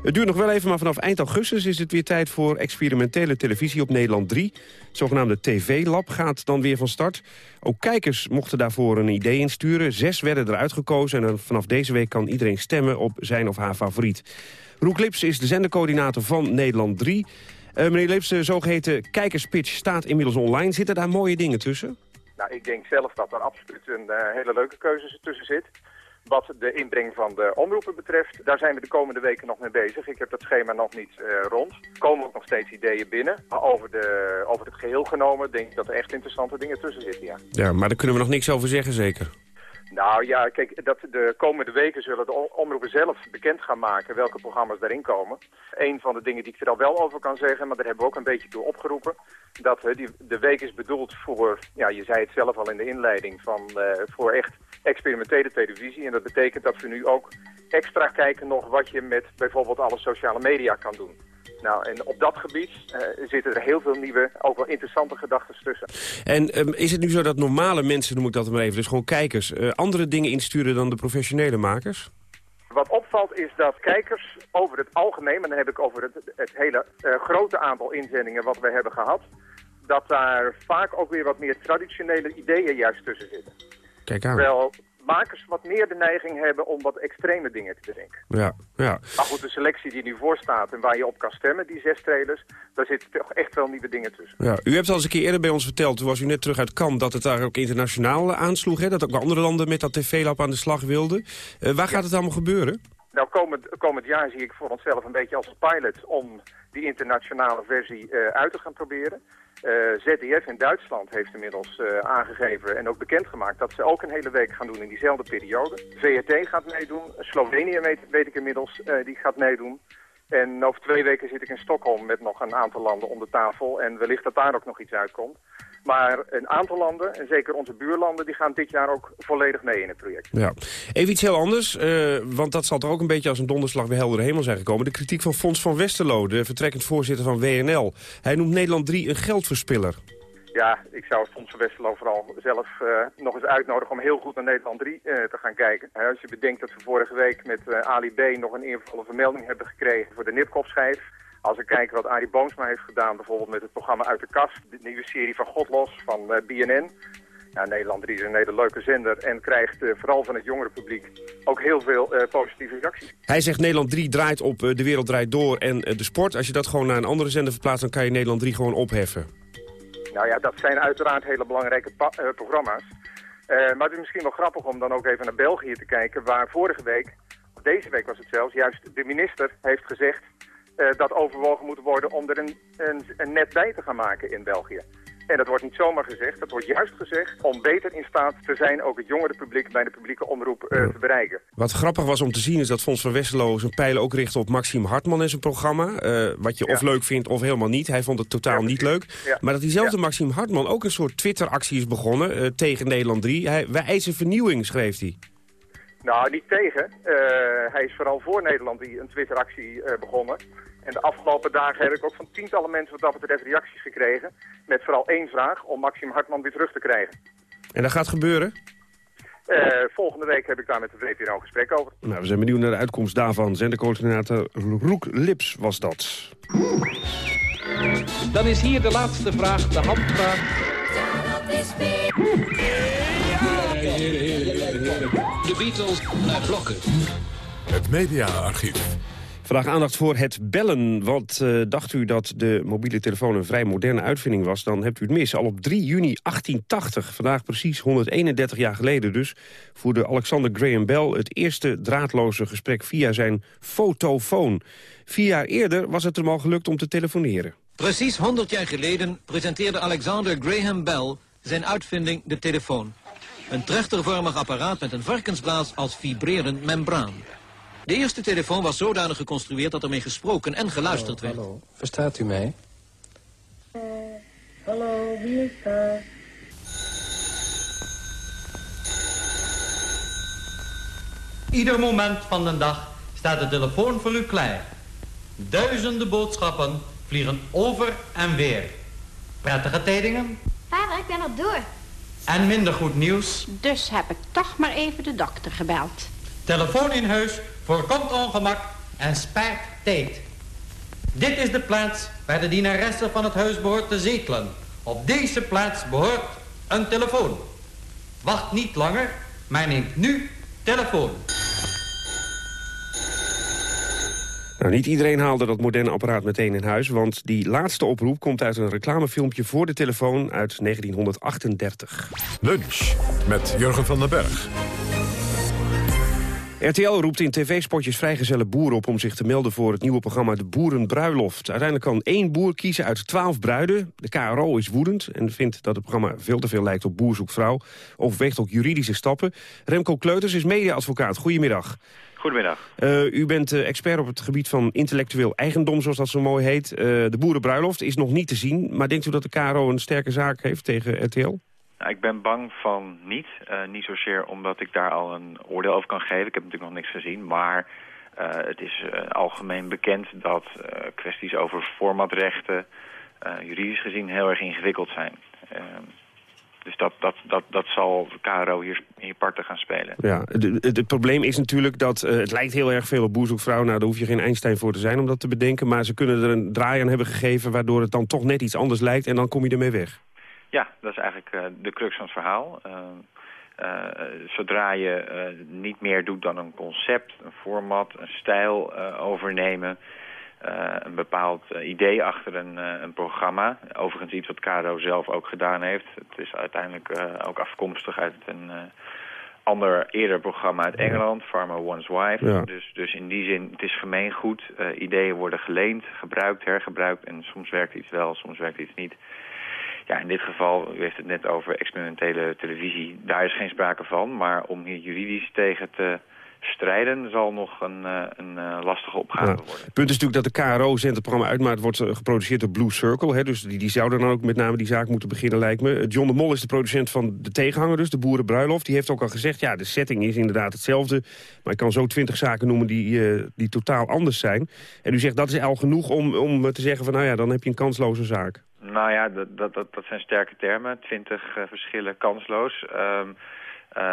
Het duurt nog wel even, maar vanaf eind augustus is het weer tijd voor experimentele televisie op Nederland 3. Het zogenaamde TV-lab gaat dan weer van start. Ook kijkers mochten daarvoor een idee insturen. Zes werden eruit gekozen en vanaf deze week kan iedereen stemmen op zijn of haar favoriet. Roek Lips is de zendercoördinator van Nederland 3. Uh, meneer Lips, de zogeheten kijkerspitch staat inmiddels online. Zitten daar mooie dingen tussen? Nou, ik denk zelf dat er absoluut een uh, hele leuke keuze tussen zit. Wat de inbreng van de omroepen betreft, daar zijn we de komende weken nog mee bezig. Ik heb dat schema nog niet uh, rond. Er komen ook nog steeds ideeën binnen. Maar over, de, over het geheel genomen denk ik dat er echt interessante dingen tussen zitten, ja. Ja, maar daar kunnen we nog niks over zeggen, zeker? Nou ja, kijk, dat de komende weken zullen de omroepen zelf bekend gaan maken welke programma's daarin komen. Een van de dingen die ik er al wel over kan zeggen, maar daar hebben we ook een beetje door opgeroepen. Dat de week is bedoeld voor, ja, je zei het zelf al in de inleiding, van, uh, voor echt experimentele televisie. En dat betekent dat we nu ook extra kijken nog wat je met bijvoorbeeld alle sociale media kan doen. Nou, en op dat gebied uh, zitten er heel veel nieuwe, ook wel interessante gedachten tussen. En um, is het nu zo dat normale mensen, noem ik dat maar even, dus gewoon kijkers, uh, andere dingen insturen dan de professionele makers? Wat opvalt is dat kijkers over het algemeen, maar dan heb ik over het, het hele uh, grote aantal inzendingen wat we hebben gehad, dat daar vaak ook weer wat meer traditionele ideeën juist tussen zitten. Kijk aan. Terwijl makers wat meer de neiging hebben om wat extreme dingen te bedenken. Ja, ja. Maar goed, de selectie die nu voor staat en waar je op kan stemmen, die zes trailers, daar zitten toch echt wel nieuwe dingen tussen. Ja, u hebt al eens een keer eerder bij ons verteld, toen was u net terug uit Cannes, dat het daar ook internationaal aansloeg, hè? dat ook andere landen met dat tv-lab aan de slag wilden. Uh, waar ja. gaat het allemaal gebeuren? Nou, komend, komend jaar zie ik voor onszelf een beetje als pilot om die internationale versie uh, uit te gaan proberen. Uh, ZDF in Duitsland heeft inmiddels uh, aangegeven en ook bekendgemaakt dat ze ook een hele week gaan doen in diezelfde periode. VRT gaat meedoen, Slovenië weet, weet ik inmiddels, die gaat meedoen. En over twee weken zit ik in Stockholm met nog een aantal landen om de tafel. En wellicht dat daar ook nog iets uitkomt. Maar een aantal landen, en zeker onze buurlanden, die gaan dit jaar ook volledig mee in het project. Ja. Even iets heel anders, uh, want dat zal er ook een beetje als een donderslag bij heldere hemel zijn gekomen. De kritiek van Fons van Westerlo, de vertrekkend voorzitter van WNL. Hij noemt Nederland 3 een geldverspiller. Ja, ik zou Fons Westerlo vooral zelf uh, nog eens uitnodigen om heel goed naar Nederland 3 uh, te gaan kijken. als je bedenkt dat we vorige week met Ali B nog een eervolle vermelding hebben gekregen voor de Nipkoff-schijf. Als we kijken wat Arie Boomsma heeft gedaan, bijvoorbeeld met het programma Uit de Kast, de nieuwe serie van Godlos van uh, BNN. Nederland 3 is een hele leuke zender en krijgt uh, vooral van het jongere publiek ook heel veel uh, positieve reacties. Hij zegt Nederland 3 draait op De Wereld Draait Door en de sport. Als je dat gewoon naar een andere zender verplaatst, dan kan je Nederland 3 gewoon opheffen. Nou ja, dat zijn uiteraard hele belangrijke programma's. maar het is misschien wel grappig om dan ook even naar België te kijken, waar vorige week, of deze week was het zelfs, juist de minister heeft gezegd uh, dat overwogen moet worden om er een, een, net bij te gaan maken in België. En dat wordt niet zomaar gezegd, dat wordt juist gezegd om beter in staat te zijn ook het jongere publiek bij de publieke omroep uh, te bereiken. Wat grappig was om te zien is dat Fons van Westerlo zijn pijlen ook richt op Maxime Hartman en zijn programma. Uh, wat je ja. of leuk vindt of helemaal niet. Hij vond het totaal ja, niet leuk. Ja. Maar dat diezelfde Maxime Hartman ook een soort Twitter-actie is begonnen tegen Nederland 3. Hij, wij eisen vernieuwing, schreef hij. Nou, niet tegen. Hij is vooral voor Nederland die een Twitter-actie begonnen. En de afgelopen dagen heb ik ook van tientallen mensen wat dat betreft reacties gekregen. Met vooral één vraag om Maxim Hartman weer terug te krijgen. En dat gaat gebeuren? Uh, volgende week heb ik daar met de VPRO een gesprek over. Nou, we zijn benieuwd naar de uitkomst daarvan. Zendercoördinator Roek Lips was dat. Dan is hier de laatste vraag, de handvraag. De Beatles naar blokken. Het mediaarchief. Vandaag aandacht voor het bellen. Want uh, dacht u dat de mobiele telefoon een vrij moderne uitvinding was... dan hebt u het mis. Al op 3 juni 1880, vandaag precies 131 jaar geleden dus... voerde Alexander Graham Bell het eerste draadloze gesprek via zijn fotofoon. Vier jaar eerder was het hem al gelukt om te telefoneren. Precies 100 jaar geleden presenteerde Alexander Graham Bell zijn uitvinding de telefoon. Een trechtervormig apparaat met een varkensblaas als vibrerend membraan. De eerste telefoon was zodanig geconstrueerd dat ermee gesproken en geluisterd hallo, werd. Hallo, verstaat u mij? Uh, hallo, wie is daar? Ieder moment van de dag staat de telefoon voor u klaar. Duizenden boodschappen vliegen over en weer. Prettige tijdingen? Vader, ik ben er door. En minder goed nieuws? Dus heb ik toch maar even de dokter gebeld. Telefoon in huis voorkomt ongemak en spaart tijd. Dit is de plaats waar de dienaresse van het huis behoort te zetelen. Op deze plaats behoort een telefoon. Wacht niet langer, maar neemt nu telefoon. Nou, niet iedereen haalde dat moderne apparaat meteen in huis... want die laatste oproep komt uit een reclamefilmpje voor de telefoon uit 1938. Lunch met Jurgen van den Berg. RTL roept in tv-spotjes vrijgezelle boeren op om zich te melden voor het nieuwe programma De Boerenbruiloft. Uiteindelijk kan één boer kiezen uit twaalf bruiden. De KRO is woedend en vindt dat het programma veel te veel lijkt op Boer zoekt vrouw. Overweegt ook juridische stappen. Remco Kleuters is mediaadvocaat. Goedemiddag. Goedemiddag. Uh, u bent uh, expert op het gebied van intellectueel eigendom, zoals dat zo mooi heet. Uh, de Boerenbruiloft is nog niet te zien, maar denkt u dat de KRO een sterke zaak heeft tegen RTL? Nou, ik ben bang van niet. Uh, niet zozeer omdat ik daar al een oordeel over kan geven. Ik heb natuurlijk nog niks gezien. Maar uh, het is uh, algemeen bekend dat kwesties over formatrechten... juridisch gezien heel erg ingewikkeld zijn. dus dat, dat, dat, dat zal KRO hier in parten gaan spelen. Ja, het probleem is natuurlijk dat het lijkt heel erg veel op boerzoekvrouw. Nou, daar hoef je geen Einstein voor te zijn om dat te bedenken. Maar ze kunnen er een draai aan hebben gegeven... waardoor het dan toch net iets anders lijkt en dan kom je ermee weg. Ja, dat is eigenlijk uh, de crux van het verhaal. Uh, uh, zodra je niet meer doet dan een concept, een format, een stijl overnemen... een bepaald idee achter een, een, programma. Overigens iets wat Caro zelf ook gedaan heeft. Het is uiteindelijk ook afkomstig uit een ander eerder programma uit Engeland, Farmer One's Wife. Ja. Dus, dus in die zin, het is gemeengoed. ideeën worden geleend, gebruikt, hergebruikt. En soms werkt iets wel, soms werkt iets niet. Ja, in dit geval, u heeft het net over experimentele televisie. Daar is geen sprake van. Maar om hier juridisch tegen te strijden zal nog een, uh, een uh, lastige opgave Ja. worden. Het punt is natuurlijk dat de KRO zendt het programma uit... maar het wordt eh, geproduceerd door Blue Circle. Hè, dus die, die zouden dan ook met name die zaak moeten beginnen, lijkt me. Eh, John de Mol is de producent van de tegenhanger dus, de Boerenbruiloft. Die heeft ook al gezegd, ja, de setting is inderdaad hetzelfde... maar ik kan zo twintig zaken noemen die, eh, die totaal anders zijn. En u zegt, dat is al genoeg om, om te zeggen van... nou ja, dan heb je een kansloze zaak. Nou ja, dat, dat, dat, dat zijn sterke termen. Twintig uh, verschillen kansloos. Um, uh,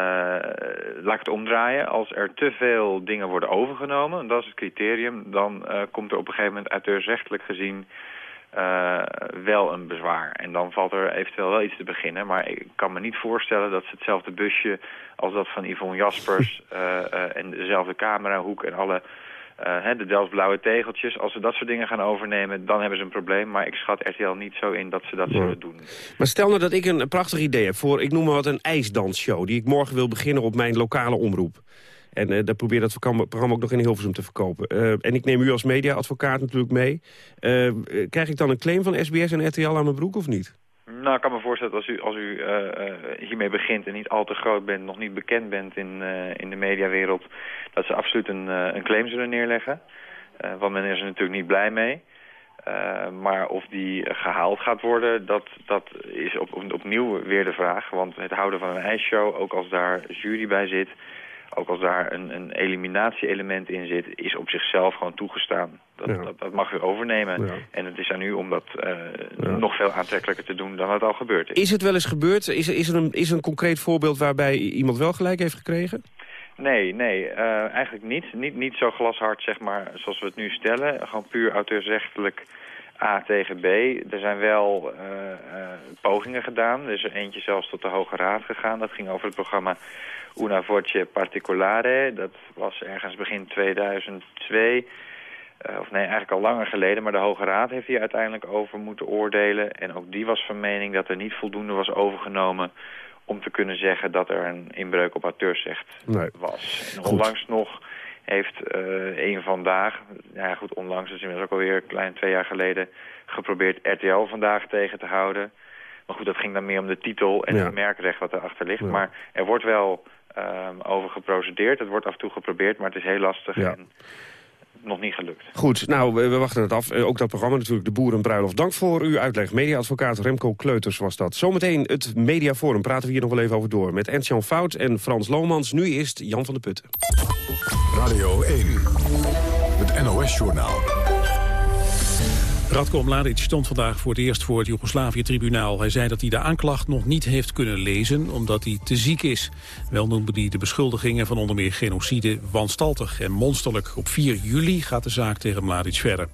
laat ik het omdraaien. Als er te veel dingen worden overgenomen, dat is het criterium... dan uh, komt er op een gegeven moment auteursrechtelijk gezien uh, wel een bezwaar. En dan valt er eventueel wel iets te beginnen. Maar ik kan me niet voorstellen dat ze hetzelfde busje als dat van Yvonne Jaspers... en dezelfde camerahoek en alle... Hè, de Delftsblauwe tegeltjes. Als ze dat soort dingen gaan overnemen, dan hebben ze een probleem. Maar ik schat RTL niet zo in dat ze dat Ja. zullen doen. Maar stel nou dat ik een prachtig idee heb voor, ik noem maar wat, een ijsdansshow... die ik morgen wil beginnen op mijn lokale omroep. En uh, daar probeer dat programma ook nog in Hilversum te verkopen. Uh, en ik neem u als mediaadvocaat natuurlijk mee. Uh, krijg ik dan een claim van SBS en RTL aan mijn broek of niet? Nou, ik kan me voorstellen dat als u, als u uh, uh, hiermee begint en niet al te groot bent, nog niet bekend bent in, uh, in de mediawereld, dat ze absoluut een, een claim zullen neerleggen. want men is er natuurlijk niet blij mee. maar of die gehaald gaat worden, dat, dat is op, op, opnieuw weer de vraag. Want het houden van een ijsshow, ook als daar jury bij zit, ook als daar een, een eliminatie-element in zit, is op zichzelf gewoon toegestaan. Dat, Ja. dat, dat mag u overnemen. Ja. En het is aan u om dat uh, nog veel aantrekkelijker te doen dan het al gebeurd is. Is het wel eens gebeurd? Is er, is er, een, is er een concreet voorbeeld waarbij iemand wel gelijk heeft gekregen? Nee, nee, uh, eigenlijk niet. niet. Niet zo glashard, zeg maar, zoals we het nu stellen. Gewoon puur auteursrechtelijk A tegen B. Er zijn wel uh, uh, pogingen gedaan. Er is er eentje zelfs tot de Hoge Raad gegaan. Dat ging over het programma Una Voce Particolare. Dat was ergens begin 2002. Uh, of nee, eigenlijk al langer geleden. Maar de Hoge Raad heeft hier uiteindelijk over moeten oordelen. En ook die was van mening dat er niet voldoende was overgenomen... om te kunnen zeggen dat er een inbreuk op auteursrecht nee. was. En Goed. onlangs nog heeft uh, een vandaag... Ja goed, onlangs, is inmiddels ook alweer een klein twee jaar geleden... geprobeerd RTL vandaag tegen te houden. Maar goed, dat ging dan meer om de titel en Ja. het merkrecht wat erachter ligt. Ja. Maar er wordt wel um, over geprocedeerd. Het wordt af en toe geprobeerd, maar het is heel lastig. Ja. En nog niet gelukt. Goed, nou, we, we wachten het af. Uh, ook dat programma natuurlijk, De Boerenbruiloft. Dank voor uw uitleg. Mediaadvocaat Remco Kleuters was dat. Zometeen het Mediaforum. Praten we hier nog wel even over door. Met Ernst-Jan Fout en Frans Lomans. Nu is het Jan van de Putten. Radio 1, het NOS-journaal. Radko Mladic stond vandaag voor het eerst voor het Joegoslavië-tribunaal. Hij zei dat hij de aanklacht nog niet heeft kunnen lezen omdat hij te ziek is. Wel noemde hij de beschuldigingen van onder meer genocide wanstaltig en monsterlijk. Op 4 juli gaat de zaak tegen Mladic verder.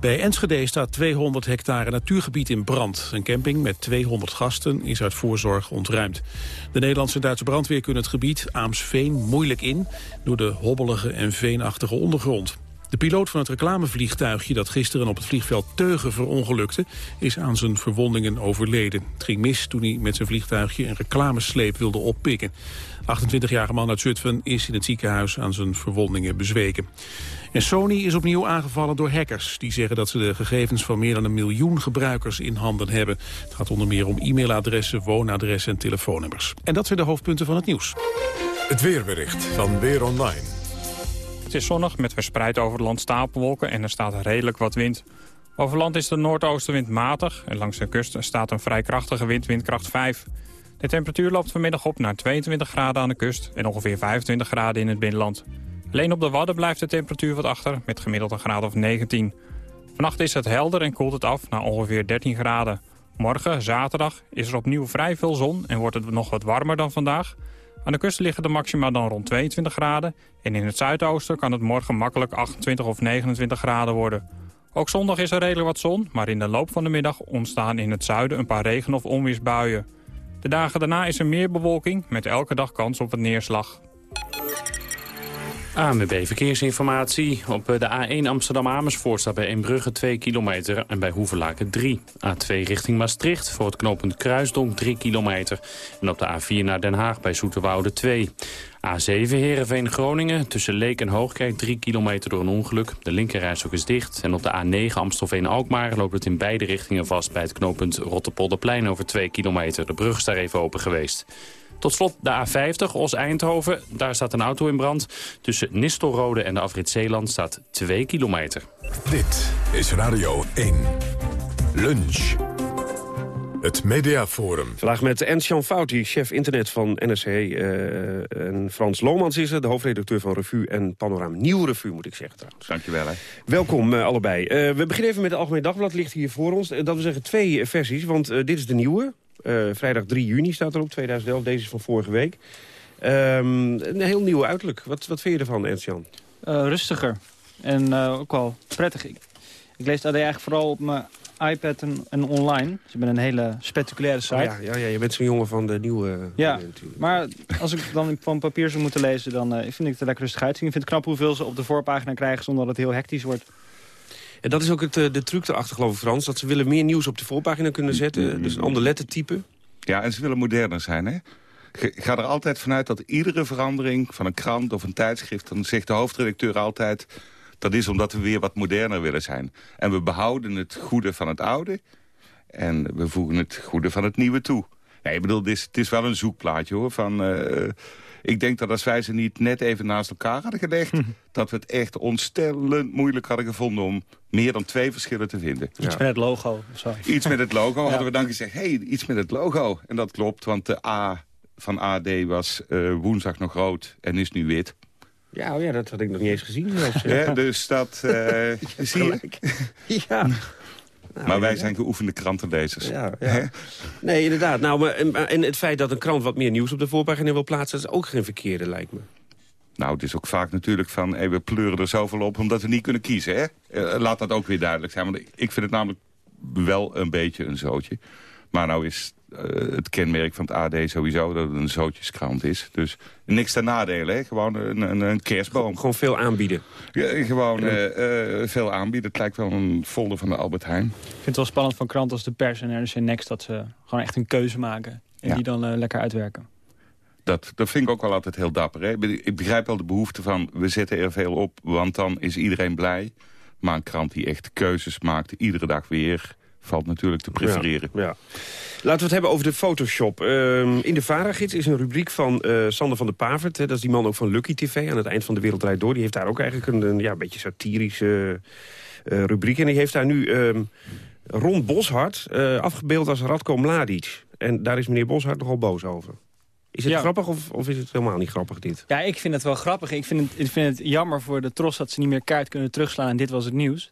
Bij Enschede staat 200 hectare natuurgebied in brand. Een camping met 200 gasten is uit voorzorg ontruimd. De Nederlandse en Duitse brandweer kunnen het gebied Aamsveen moeilijk in... door de hobbelige en veenachtige ondergrond. De piloot van het reclamevliegtuigje dat gisteren op het vliegveld Teugen verongelukte... is aan zijn verwondingen overleden. Het ging mis toen hij met zijn vliegtuigje een reclamesleep wilde oppikken. 28-jarige man uit Zutphen is in het ziekenhuis aan zijn verwondingen bezweken. En Sony is opnieuw aangevallen door hackers. Die zeggen dat ze de gegevens van meer dan een miljoen gebruikers in handen hebben. Het gaat onder meer om e-mailadressen, woonadressen en telefoonnummers. En dat zijn de hoofdpunten van het nieuws. Het weerbericht van Weer Online. Het is zonnig met verspreid over het land stapelwolken en er staat redelijk wat wind. Over land is de noordoostenwind matig en langs de kust staat een vrij krachtige wind, windkracht 5. De temperatuur loopt vanmiddag op naar 22 graden aan de kust en ongeveer 25 graden in het binnenland. Alleen op de Wadden blijft de temperatuur wat achter met gemiddeld een graad of 19. Vannacht is het helder en koelt het af naar ongeveer 13 graden. Morgen, zaterdag, is er opnieuw vrij veel zon en wordt het nog wat warmer dan vandaag. Aan de kust liggen de maxima dan rond 22 graden... en in het zuidoosten kan het morgen makkelijk 28 of 29 graden worden. Ook zondag is er redelijk wat zon, maar in de loop van de middag ontstaan in het zuiden een paar regen- of onweersbuien. De dagen daarna is er meer bewolking, met elke dag kans op wat neerslag. ANWB Verkeersinformatie. Op de A1 Amsterdam-Amersfoort staat bij Eembrugge 2 kilometer en bij Hoevelaken 3. A2 richting Maastricht voor het knooppunt Kruisdonk 3 kilometer. En op de A4 naar Den Haag bij Zoeterwoude 2. A7 Heerenveen-Groningen tussen Leek en Hoogkerk 3 kilometer door een ongeluk. De linkerrijstok is dicht. En op de A9 Amstelveen-Alkmaar loopt het in beide richtingen vast... bij het knooppunt Rotterpolderplein over 2 kilometer. De brug is daar even open geweest. Tot slot de A50, Os-Eindhoven. Daar staat een auto in brand. Tussen Nistelrode en de afrit Zeeland staat 2 kilometer. Dit is Radio 1. Lunch. Het Mediaforum. Vandaag met Ernst-Jan Fouty, chef internet van NRC. eh, en Frans Lomans is er, de hoofdredacteur van Revue en Panorama. Nieuwe Revue, moet ik zeggen trouwens. Dankjewel. Hè. Welkom eh, allebei. Eh, we beginnen even met het Algemeen Dagblad, ligt hier voor ons. Dat we zeggen twee versies, want eh, dit is de nieuwe. Eh, vrijdag 3 juni staat erop, 2011. Deze is van vorige week. Ehm, een heel nieuw uiterlijk. Wat, wat vind je ervan, Ernst-Jan? Eh, rustiger. En eh, ook wel prettig. Ik, ik lees dat eigenlijk vooral op mijn iPad en, en online. Dus ik ben een hele spectaculaire site. Oh ja, ja, ja, je bent zo'n jongen van de nieuwe... Ja, maar als ik dan van papier zou moeten lezen, dan vind ik het er lekker rustig uitzien. Ik vind het knap hoeveel ze op de voorpagina krijgen zonder dat het heel hectisch wordt. En dat is ook het, eh, de truc erachter, geloof ik, Frans. Dat ze willen meer nieuws op de voorpagina kunnen zetten. Dus een ander lettertype. Ja, en ze willen moderner zijn, hè? Ik ga er altijd vanuit dat iedere verandering van een krant of een tijdschrift... dan zegt de hoofdredacteur altijd... dat is omdat we weer wat moderner willen zijn. En we behouden het goede van het oude... en we voegen het goede van het nieuwe toe. Ja, ik bedoel, het is, het is wel een zoekplaatje, hoor. Van, eh, ik denk dat als wij ze niet net even naast elkaar hadden gelegd... dat we het echt ontstellend moeilijk hadden gevonden... om meer dan twee verschillen te vinden. Iets met het logo of zo. Iets met het logo hadden we dan gezegd, hey, iets met het logo. En dat klopt, want de A van AD was eh, woensdag nog rood en is nu wit. Ja, oh ja, dat had ik nog niet eens gezien. zelfs. Ja, dus dat eh, zie je. Ja. maar wij zijn geoefende krantenlezers. Ja, ja. Nee, inderdaad. Nou, maar, en, en het feit dat een krant wat meer nieuws op de voorpagina wil plaatsen... is ook geen verkeerde, lijkt me. Nou, het is ook vaak natuurlijk van, hey, we pleuren er zoveel op omdat we niet kunnen kiezen. Hè? Eh, laat dat ook weer duidelijk zijn. Want ik vind het namelijk wel een beetje een zootje. Maar nou is eh, het kenmerk van het AD sowieso dat het een zootjeskrant is. Dus niks ten nadele, hè? gewoon een, een, een kerstboom. Gewoon veel aanbieden. Ja, gewoon eh, eh, veel aanbieden. Het lijkt wel een folder van de Albert Heijn. Ik vind het wel spannend van kranten als de pers en NRC Next... dat ze gewoon echt een keuze maken en Ja. die dan lekker uitwerken. Dat, dat vind ik ook wel altijd heel dapper. Hè? Ik begrijp wel de behoefte van, we zetten er veel op, want dan is iedereen blij. Maar een krant die echt keuzes maakt, iedere dag weer, valt natuurlijk te prefereren. Ja, ja. Laten we het hebben over de Photoshop. Ehm, in de Varagids is een rubriek van eh, Sander van der Pavert. Hè, dat is die man ook van Lucky TV aan het eind van de Wereld Draait Door. Die heeft daar ook eigenlijk een, een ja, een beetje satirische eh, rubriek. En die heeft daar nu ehm, Ron Boshart eh, afgebeeld als Radko Mladic. En daar is meneer Boshart nogal boos over. Is het Ja. grappig of, of is het helemaal niet grappig dit? Ja, ik vind het wel grappig. Ik vind het, ik vind het jammer voor de tros dat ze niet meer kaart kunnen terugslaan. En dit was het nieuws.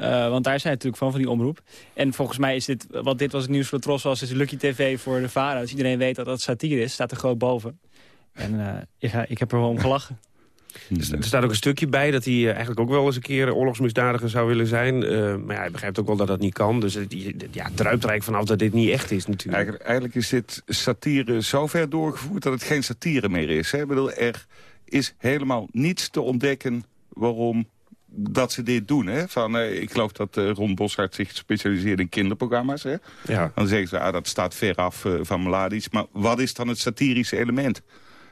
Eh, want daar zijn natuurlijk van, van die omroep. En volgens mij is dit, wat dit was het nieuws voor de tros was, is Lucky TV voor de VARA. Dus iedereen weet dat dat satire is, staat er groot boven. En eh, ik, heb er wel om gelachen. Er sta- Er staat ook een stukje bij dat hij eh, eigenlijk ook wel eens een keer oorlogsmisdadiger zou willen zijn. Eh, maar ja, hij begrijpt ook wel dat dat niet kan. Dus het, ja, het druipt er eigenlijk vanaf dat dit niet echt is natuurlijk. Eigenlijk, eigenlijk is dit satire zo ver doorgevoerd dat het geen satire meer is. Hè? Ik bedoel, er is helemaal niets te ontdekken waarom dat ze dit doen. Hè? Van, eh, ik geloof dat eh, Ron Boshart zich specialiseert in kinderprogramma's. Hè? Ja. Dan zeggen ze, ah, dat staat ver af eh, van Mladic. Maar wat is dan het satirische element?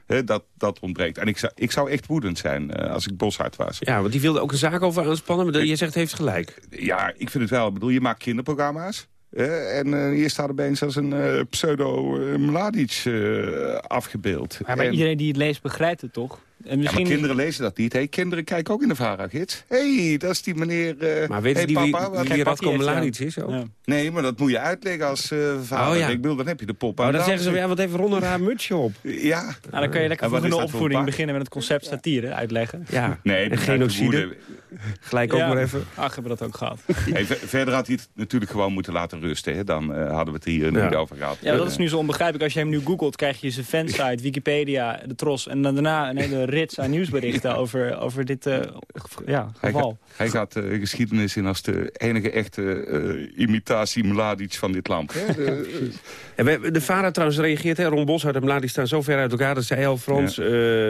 Hè, dat, dat ontbreekt. En ik zou, ik zou echt woedend zijn eh, als ik Boshart was. Ja, want die wilde ook een zaak over aanspannen. Maar je zegt, heeft gelijk. Ja, ik vind het wel. Ik bedoel, je maakt kinderprogramma's. hè, en eh, hier staat opeens als een eh, pseudo-Mladic afgebeeld. Maar, maar En- iedereen die het leest begrijpt het toch? En Ja, misschien maar kinderen lezen dat niet. Hey, kinderen kijken ook in de VARA-gids. Hé, hey, dat is die meneer... eh Maar weten hey, die wie- papa, wat- wie Kijk, Radko Mladic is ook? Ja. Nee, maar dat moet je uitleggen als eh vader. Oh, ja. Ik bedoel, dan heb je de pop Oh, aan dan zeggen ze, ja, wat heeft Ron een raar mutsje op? Ja. Nou, dan kan je lekker vroeg in de voor opvoeding beginnen met het concept satire uitleggen. Ja, Nee, en genocide. Gelijk ook Ja. maar even. Ach, hebben we dat ook gehad. Hey, ver- verder had hij het natuurlijk gewoon moeten laten rusten. Hè. Dan eh, hadden we het hier Ja. niet over gehad. Ja, dat is nu zo onbegrijpelijk. Als je hem nu googelt, krijg je zijn fansite, Wikipedia, de Tros... en dan daarna een hele rits aan nieuwsberichten over, over dit eh, ja, Hij, geval. gaat, hij gaat de geschiedenis in als de enige echte eh, imitatie Mladic van dit land. De- En we, de vader trouwens reageert, hè, Ron Boshart en Mladic staan zo ver uit elkaar. Dat zei al Frans. Ja.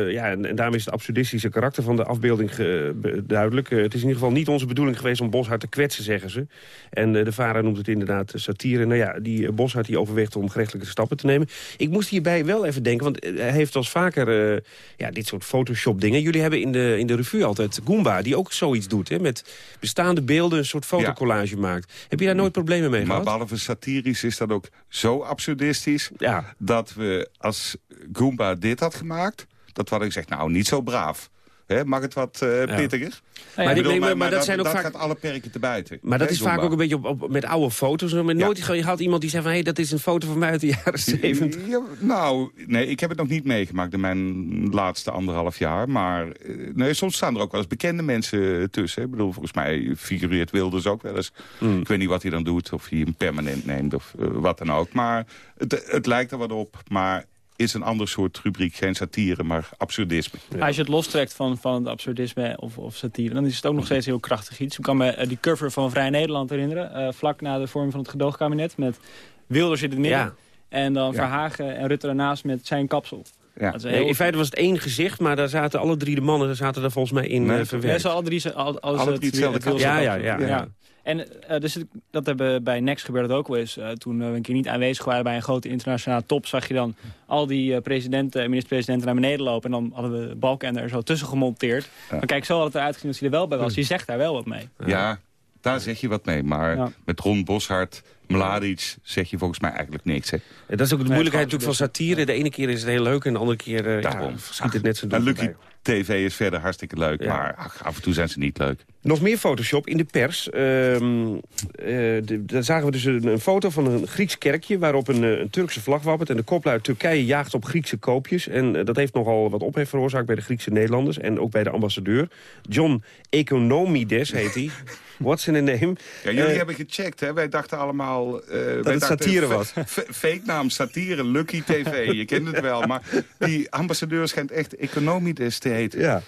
ja, en, en daarmee is het absurdistische karakter van de afbeelding ge- duidelijk. Eh, het is in ieder geval niet onze bedoeling geweest om Boshart te kwetsen, zeggen ze. En de VARA noemt het inderdaad satire. Nou ja, die Boshart die overweegt om gerechtelijke stappen te nemen. Ik moest hierbij wel even denken, want hij heeft als vaker ja, dit soort Photoshop-dingen. Jullie hebben in de, in de revue altijd Goomba, die ook zoiets doet. Hè, met bestaande beelden een soort fotocollage maakt. Heb je daar nooit problemen mee maar gehad? Maar behalve satirisch is dat ook zo absurdistisch... Ja. dat we als Goomba dit had gemaakt... dat wat ik zeg, nou, niet zo braaf. He, mag het wat uh, pittiger? Ja. Maar, bedoel, maar, maar, dat, zijn ook dat vaak... gaat alle perken te buiten. Maar dat is vaak ook een beetje op, op, met oude foto's. Maar nooit je had iemand die zei van... hé, hey, dat is een foto van mij uit de jaren zeventig. Ja, nou, nee, ik heb het nog niet meegemaakt in mijn laatste anderhalf jaar. Maar nee, soms staan er ook wel eens bekende mensen tussen. Ik bedoel, volgens mij figureert Wilders ook wel eens. Hmm. Ik weet niet wat hij dan doet, of hij hem permanent neemt of uh, wat dan ook. Maar het, het lijkt er wat op, maar is een ander soort rubriek. Geen satire, maar absurdisme. Ja. Als je het lostrekt van, van het absurdisme of, of satire... dan is het ook nog steeds heel krachtig iets. Ik kan me uh, die cover van Vrij Nederland herinneren. Uh, vlak na de vorming van het gedoogkabinet. Met Wilders in het midden. Ja. En dan Ja. Verhagen en Rutte ernaast met zijn kapsel. Ja. Dat is een Nee, heel- in feite was het één gezicht, maar daar zaten alle drie de mannen daar zaten er volgens mij in Nee, eh, verwerkt. Ja, ze alle drie, ze- al, als Alle het- drie hetzelfde het kapsel. Ja, ja, ja, ja. En eh, dus het- dat hebben bij Next gebeurde het ook wel eens. Eh, toen we een keer niet aanwezig waren bij een grote internationale top... zag je dan al die eh, presidenten en minister-presidenten naar beneden lopen. En dan hadden we Balken er zo tussen gemonteerd. Dan kijk, zo had het eruit gezien als hij er wel bij was. Je zegt daar wel wat mee. Ja, daar zeg je wat mee. Maar Ja. met Ron Boshart, Mladic zeg je volgens mij eigenlijk niks. Hè? Dat is ook de Nee, moeilijkheid natuurlijk van satire. De ene keer is het heel leuk en de andere keer uh, Daarom. ja, schiet het net zo En door Lucky. TV is verder hartstikke leuk, Ja. maar ach, af en toe zijn ze niet leuk. Nog meer Photoshop in de pers. Ehm, eh, de- daar zagen we dus een, een foto van een Grieks kerkje... waarop een, eh, een Turkse vlag wappert. En de kop luidt Turkije jaagt op Griekse koopjes. En dat heeft nogal wat ophef veroorzaakt bij de Griekse Nederlanders... en ook bij de ambassadeur. John Economides heet hij. What's in a name? Ja, jullie hebben gecheckt, hè? Wij dachten allemaal... eh, wij het satire was. fa- Fake naam, satire, Lucky TV. Je kent het wel, maar die ambassadeur schijnt echt Economides te heten. Ja.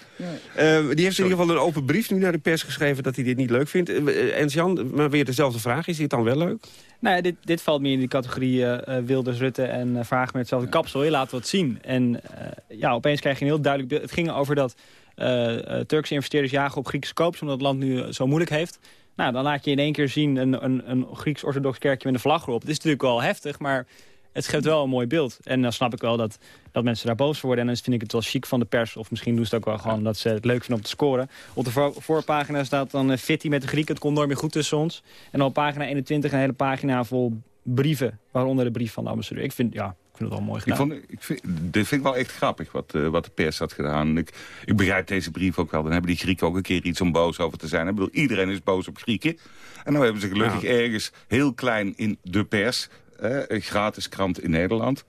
Eh, die heeft in ieder geval een open brief nu naar de pers geschreven... dat hij dit niet leuk vindt. Eh, en Jan, maar weer dezelfde vraag. Is dit dan wel leuk? Nou, ja, dit, dit valt meer in die categorie eh, eh, Wilders, Rutte en uh, Vraag met hetzelfde kapsel. Je laat wat zien. En eh, ja, opeens krijg je een heel duidelijk beeld. Het ging over dat eh, eh, Turkse investeerders jagen op Griekse koops... omdat het land nu eh, zo moeilijk heeft. Nou, dan laat je in één keer zien een, een, een Grieks-orthodox kerkje met een vlag erop. Het is natuurlijk wel heftig, maar het geeft wel een mooi beeld. En dan snap ik wel dat, dat mensen daar boos voor worden. En dan vind ik het wel chic van de pers. Of misschien doen ze het ook wel gewoon dat ze het leuk vinden om te scoren. Op de voor- voorpagina staat dan uh, Fitty met de Grieken. Het komt nooit meer goed tussen ons. En op pagina 21 een hele pagina vol brieven. Waaronder de brief van de ambassadeur. Ik vind, ja, vind het wel mooi Ik gedaan. vond, ik vind, dit vind ik wel echt grappig wat, eh, wat de pers had gedaan. Ik, ik begrijp deze brief ook wel. Dan hebben die Grieken ook een keer iets om boos over te zijn. Ik bedoel, iedereen is boos op Grieken. En dan hebben ze gelukkig ergens heel klein in de pers... eh, een gratis krant in Nederland...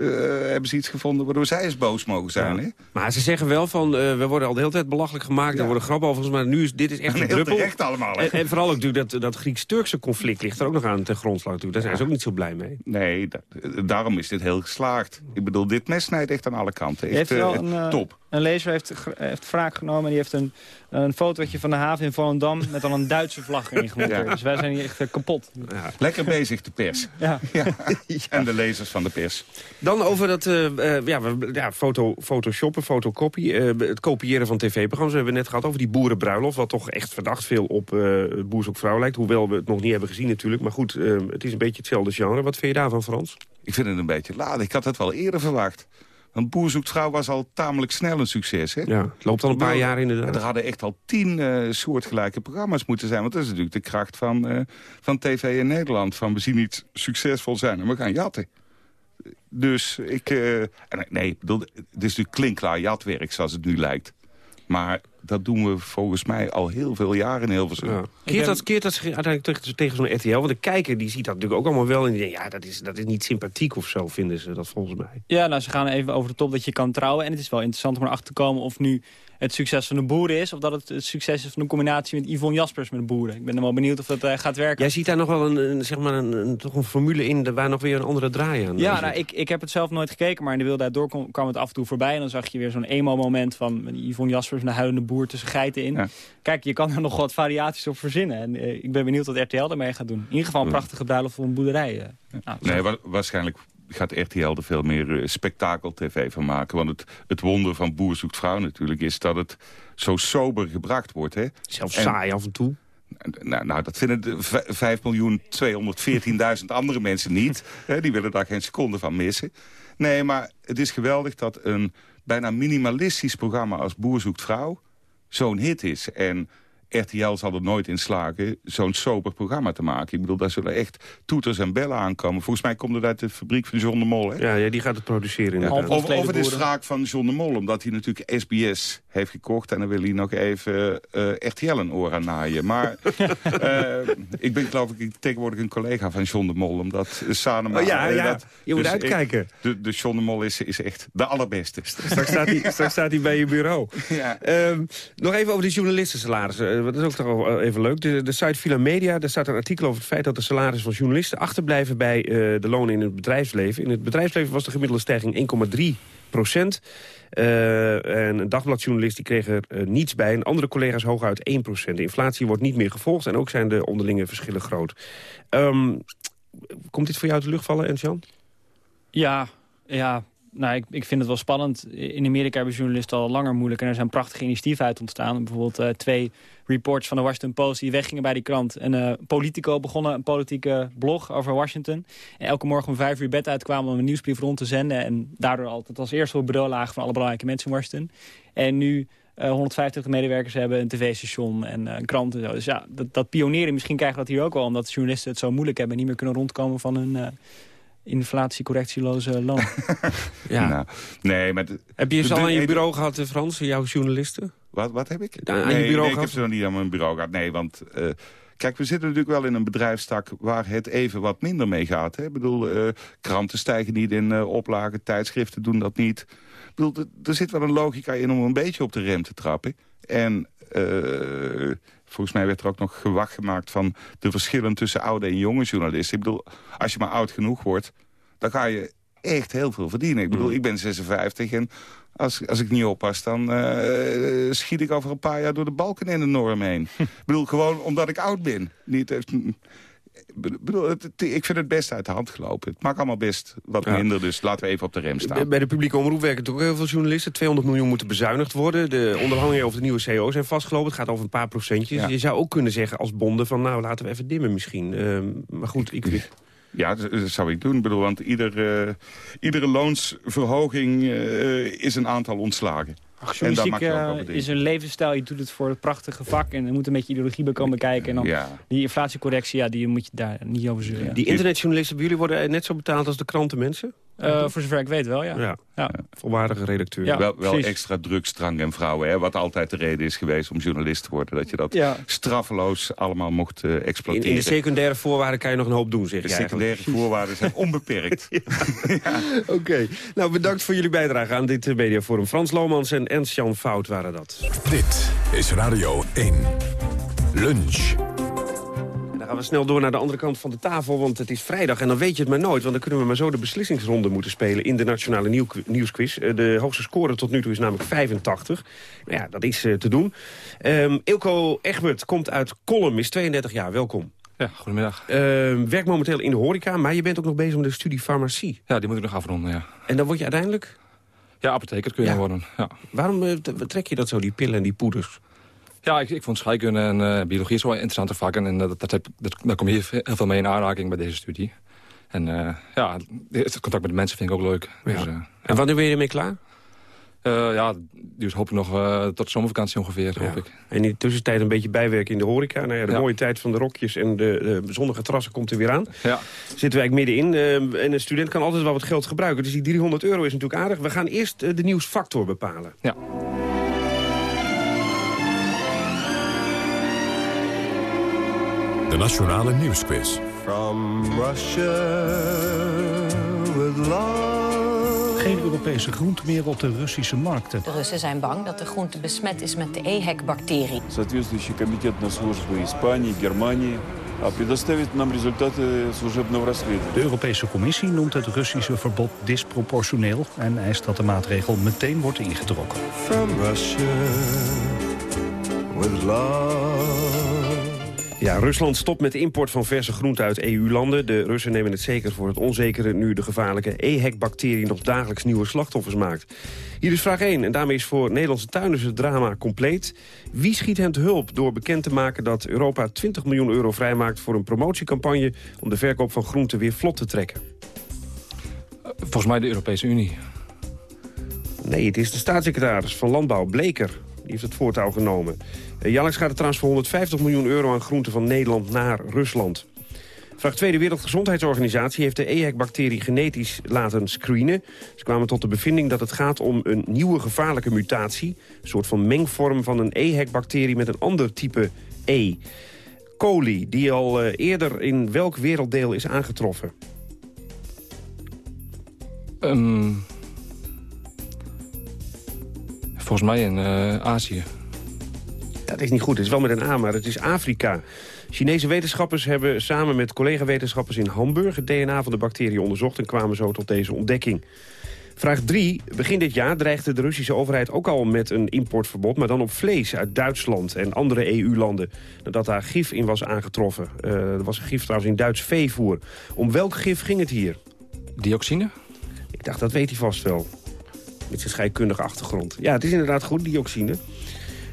eh, hebben ze iets gevonden waardoor zij eens boos mogen zijn. Hè? Maar ze zeggen wel van, eh, we worden al de hele tijd belachelijk gemaakt. Er worden grappen over ons, maar nu is dit is echt En een druppel. allemaal, hè? En, en vooral ook natuurlijk dat, dat Grieks-Turkse conflict ligt er ook nog aan ten grondslag. Natuurlijk. Daar zijn ze ook niet zo blij mee. Nee, da- daarom is dit heel geslaagd. Ik bedoel, dit mes snijdt echt aan alle kanten. Echt heeft wel eh, een, eh, top. Een lezer heeft, heeft wraak genomen. En die heeft een, een fotootje van de haven in Volendam... met dan een Duitse vlag erin gemonteerd. Ja. Dus wij zijn hier echt eh, kapot. Lekker bezig, de pers. Ja. En de lezers van de pers. Dan over dat eh, eh, ja, we- ja, foto, photoshoppen, fotocopy. eh, het kopiëren van tv-programma's. We hebben het net gehad over die boerenbruiloft... wat toch echt verdacht veel op eh het Boer zoekt vrouw lijkt. Hoewel we het nog niet hebben gezien natuurlijk. Maar goed, het is een beetje hetzelfde genre. Wat vind je daarvan, Frans? Ik vind het een beetje laat. Ik had het wel eerder verwacht. Want Boer zoekt vrouw was al tamelijk snel een succes. Hè? Ja, het loopt al een paar jaar inderdaad. Er hadden echt al tien eh, soortgelijke programma's moeten zijn. Want dat is natuurlijk de kracht van, eh, van tv in Nederland. Van we zien iets succesvol zijn en we gaan jatten. Dus ik... eh, nee, het is natuurlijk klinkklaar jatwerk zoals het nu lijkt. Maar dat doen we volgens mij al heel veel jaren in Hilversum. Ja. Keert dat, keert dat zich uiteindelijk tegen, tegen zo'n RTL? Want de kijker die ziet dat natuurlijk ook allemaal wel. En die denkt, ja, dat is, dat is niet sympathiek of zo, vinden ze dat volgens mij. Ja, nou, ze gaan even over de top dat je kan trouwen. En het is wel interessant om erachter te komen of nu het succes van de boeren is... of dat het het succes is van een combinatie met Yvonne Jaspers met de boeren. Ik ben er wel benieuwd of dat eh, gaat werken. Jij ziet daar nog wel een, een, zeg maar een, een- toch een formule in de- waar nog weer een andere draai aan Ja, nou, ik, ik heb het zelf nooit gekeken, maar in de wilde daardoor kwam, kwam het af en toe voorbij. En dan zag je weer zo'n emo-moment van Yvonne Jaspers en de huilende boer tussen geiten in. Kijk, je kan er nog wat variaties op verzinnen. En eh, ik ben benieuwd wat RTL ermee gaat doen. In ieder geval een prachtige bruiloft voor een boerderij. eh. Nou, Nee, wa- waarschijnlijk gaat RTL er veel meer uh, spektakel-tv van maken. Want het, het wonder van Boer zoekt vrouw natuurlijk is dat het zo sober gebracht wordt. Hè? Zelfs saai af en toe. Nou, nou, dat vinden 5.214.000 andere mensen niet. Hè, die willen daar geen seconde van missen. Nee, maar het is geweldig dat een bijna minimalistisch programma als Boer zoekt vrouw zo'n hit is. En RTL zal er nooit in slagen zo'n sober programma te maken. Ik bedoel, daar zullen echt toeters en bellen aankomen. Volgens mij komt het uit de fabriek van John de Mol. Hè? Ja, ja, die gaat het produceren. Ja. Of, of, het is wraak van John de Mol, omdat hij natuurlijk SBS heeft gekocht... en dan wil hij nog even uh, RTL een oor aan naaien. Maar uh, ik ben geloof ik tegenwoordig een collega van John de Mol... omdat Sanema... Oh, ja, ja. Dat, je moet dus uitkijken. Ik, de, de John de Mol is, is echt de allerbeste. Straks staat hij, straks staat hij bij je bureau. Ja. Um, nog even over de journalistensalarissen. Dat is ook toch even leuk. De, de site Villa Media, daar staat een artikel over het feit... dat de salarissen van journalisten achterblijven bij uh, de lonen in het bedrijfsleven. In het bedrijfsleven was de gemiddelde stijging 1,3 procent. En een dagbladjournalist die kreeg er niets bij. En andere collega's hooguit 1 procent. De inflatie wordt niet meer gevolgd en ook zijn de onderlinge verschillen groot. Um, komt dit voor jou uit de lucht vallen, Ernst-Jan? Ja, ja, nou, ik, vind het wel spannend. In Amerika hebben journalisten al langer moeilijk... en er zijn prachtige initiatieven uit ontstaan. Bijvoorbeeld uh, twee reports van de Washington Post die weggingen bij die krant. En uh, Politico begonnen een politieke blog over Washington. En elke morgen om vijf uur bed uitkwamen om een nieuwsbrief rond te zenden. En daardoor altijd als eerste op bureau lagen van alle belangrijke mensen in Washington. En nu... Uh, 150 medewerkers hebben, een tv-station en een krant en zo. Dus ja, dat, dat pionieren, misschien krijgen we dat hier ook wel... omdat journalisten het zo moeilijk hebben en niet meer kunnen rondkomen van hun... inflatiecorrectieloze loon. ja. Nou, nee, maar heb je ze al aan je bureau gehad, Frans, jouw journalisten? Wat, wat heb ik? Aan nee, je bureau nee, ik heb ze nog niet aan mijn bureau gehad. Nee, want... Uh, Kijk, we zitten natuurlijk wel in een bedrijfstak waar het even wat minder mee gaat. Hè? Ik bedoel, uh, kranten stijgen niet in uh, oplagen, tijdschriften doen dat niet. Ik bedoel, er zit wel een logica in om een beetje op de rem te trappen. En uh, volgens mij werd er ook nog gewacht gemaakt van de verschillen tussen oude en jonge journalisten. Ik bedoel, als je maar oud genoeg wordt, dan ga je echt heel veel verdienen. Ik bedoel, mm. ik ben 56 en als, als ik niet oppas, dan uh, schiet ik over een paar jaar door de balken in de norm heen. ik bedoel, gewoon omdat ik oud ben. Niet, bedoel, het, ik vind het best uit de hand gelopen. Het maakt allemaal best wat minder, dus laten we even op de rem staan. Bij de publieke omroep werken toch heel veel journalisten. 200 miljoen moeten bezuinigd worden. De onderhandelingen over de nieuwe CEO zijn vastgelopen. Het gaat over een paar procentjes. Je zou ook kunnen zeggen als bonden van, nou, laten we even dimmen misschien. Uh, maar goed, ik... Ja, dat, zou ik doen. Ik bedoel, want ieder, uh, iedere loonsverhoging uh, is een aantal ontslagen. Ach, journalistiek uh, is een levensstijl. Je doet het voor het prachtige vak. En er moet een beetje ideologie bij komen kijken. En dan ja. die inflatiecorrectie, ja, die moet je daar niet over zeuren. Die internetjournalisten bij jullie worden net zo betaald als de krantenmensen? Uh, voor zover ik weet wel, ja. ja. ja. Volwaardige redacteur. Ja, wel, wel extra drugsdrang en vrouwen. Hè, wat altijd de reden is geweest om journalist te worden. Dat je dat straffeloos allemaal mocht uh, exploiteren. In, in, de secundaire voorwaarden kan je nog een hoop doen, zeg De secundaire voorwaarden zijn onbeperkt. Oké. Okay. Nou, bedankt voor jullie bijdrage aan dit mediaforum. Frans Lomans en Ernst-Jan Fout waren dat. Dit is Radio 1. Lunch gaan we snel door naar de andere kant van de tafel, want het is vrijdag en dan weet je het maar nooit. Want dan kunnen we maar zo de beslissingsronde moeten spelen in de Nationale nieuw Nieuwsquiz. Eh, de hoogste score tot nu toe is namelijk 85. Nou ja, dat is uh, te doen. Um, Ilko Egbert komt uit Kolm, is 32 jaar. Welkom. Ja, goedemiddag. Uh, werkt momenteel in de horeca, maar je bent ook nog bezig met de studie farmacie. Ja, die moet ik nog afronden, ja. En dan word je uiteindelijk? Ja, apotheker kun je ja. worden, ja. Waarom uh, trek je dat zo, die pillen en die poeders? Ja, ik, ik vond scheikunde en uh, biologie zo interessante vakken. En dat, dat heb, dat, daar kom je heel veel mee in aanraking bij deze studie. En uh, ja, het contact met de mensen vind ik ook leuk. Ja. Dus, uh, en wanneer ben je ermee klaar? ja, dus hoop ik nog tot de zomervakantie ongeveer, ja. hoop ik. En in de tussentijd een beetje bijwerken in de horeca. Nou ja, de ja. mooie tijd van de rokjes en de, de zonnige terrassen komt er weer aan. Ja. Zitten wij middenin. en een student kan altijd wel wat geld gebruiken. Dus die 300 euro is natuurlijk aardig. We gaan eerst de nieuwsfactor bepalen. Ja. De Nationale Nieuwsquiz. From Russia with love. Geen Europese groente meer op de Russische markten. De Russen zijn bang dat de groente besmet is met de EHEC-bacterie. Соответствующий комитет на службы Испании, Германии предоставит нам результаты служебного расследования. De Europese Commissie noemt het Russische verbod disproportioneel... en eist dat de maatregel meteen wordt ingetrokken. From Russia with love. Ja, Rusland stopt met de import van verse groenten uit EU-landen. De Russen nemen het zeker voor het onzekere... nu de gevaarlijke EHEC-bacterie nog dagelijks nieuwe slachtoffers maakt. Hier is vraag 1, en daarmee is voor Nederlandse tuinders het drama compleet. Wie schiet hen te hulp door bekend te maken dat Europa 20 miljoen euro vrijmaakt... voor een promotiecampagne om de verkoop van groenten weer vlot te trekken? Volgens mij de Europese Unie. Nee, het is de staatssecretaris van Landbouw, Bleker. Heeft het voortouw genomen. Uh, jaarlijks gaat het trouwens voor 150 miljoen euro aan groenten van Nederland naar Rusland. Vraag 2. De Wereldgezondheidsorganisatie heeft de EHEC-bacterie genetisch laten screenen. Ze kwamen tot de bevinding dat het gaat om een nieuwe gevaarlijke mutatie. Een soort van mengvorm van een EHEC-bacterie met een ander type E. Coli, die al uh, eerder in welk werelddeel is aangetroffen? Um, volgens mij in uh, Azië. Dat is niet goed, het is wel met een A, maar het is Afrika. Chinese wetenschappers hebben samen met collega-wetenschappers in Hamburg... het DNA van de bacterie onderzocht en kwamen zo tot deze ontdekking. Vraag 3. Begin dit jaar dreigde de Russische overheid ook al met een importverbod... maar dan op vlees uit Duitsland en andere EU-landen... nadat daar gif in was aangetroffen. Uh, er was een gif trouwens in Duits veevoer. Om welk gif ging het hier? Dioxine? Ik dacht, dat weet hij vast wel. Met zijn scheikundige achtergrond. Ja, het is inderdaad goed, dioxine.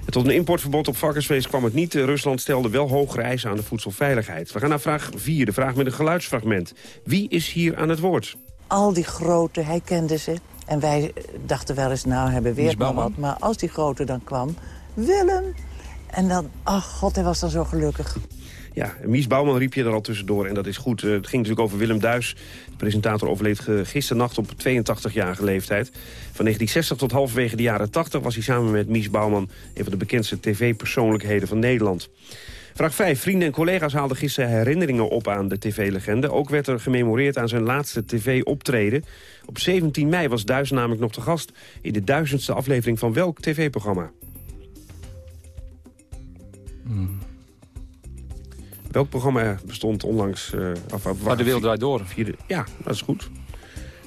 En tot een importverbod op varkensvlees kwam het niet. Rusland stelde wel hogere eisen aan de voedselveiligheid. We gaan naar vraag 4, de vraag met een geluidsfragment. Wie is hier aan het woord? Al die grote, hij kende ze. En wij dachten wel eens, nou hebben we weer wat. Maar als die grote dan kwam, Willem. En dan, ach god, hij was dan zo gelukkig. Ja, Mies Bouwman riep je er al tussendoor en dat is goed. het ging natuurlijk over Willem Duis. De presentator overleed gisternacht op 82-jarige leeftijd. Van 1960 tot halverwege de jaren 80 was hij samen met Mies Bouwman... een van de bekendste tv-persoonlijkheden van Nederland. Vraag 5. Vrienden en collega's haalden gisteren herinneringen op aan de tv-legende. Ook werd er gememoreerd aan zijn laatste tv-optreden. Op 17 mei was Duis namelijk nog te gast... in de duizendste aflevering van welk tv-programma? Hmm. Welk programma bestond onlangs... Uh, af, af, maar de Wereld Draait Door. Vierde, ja, dat is goed.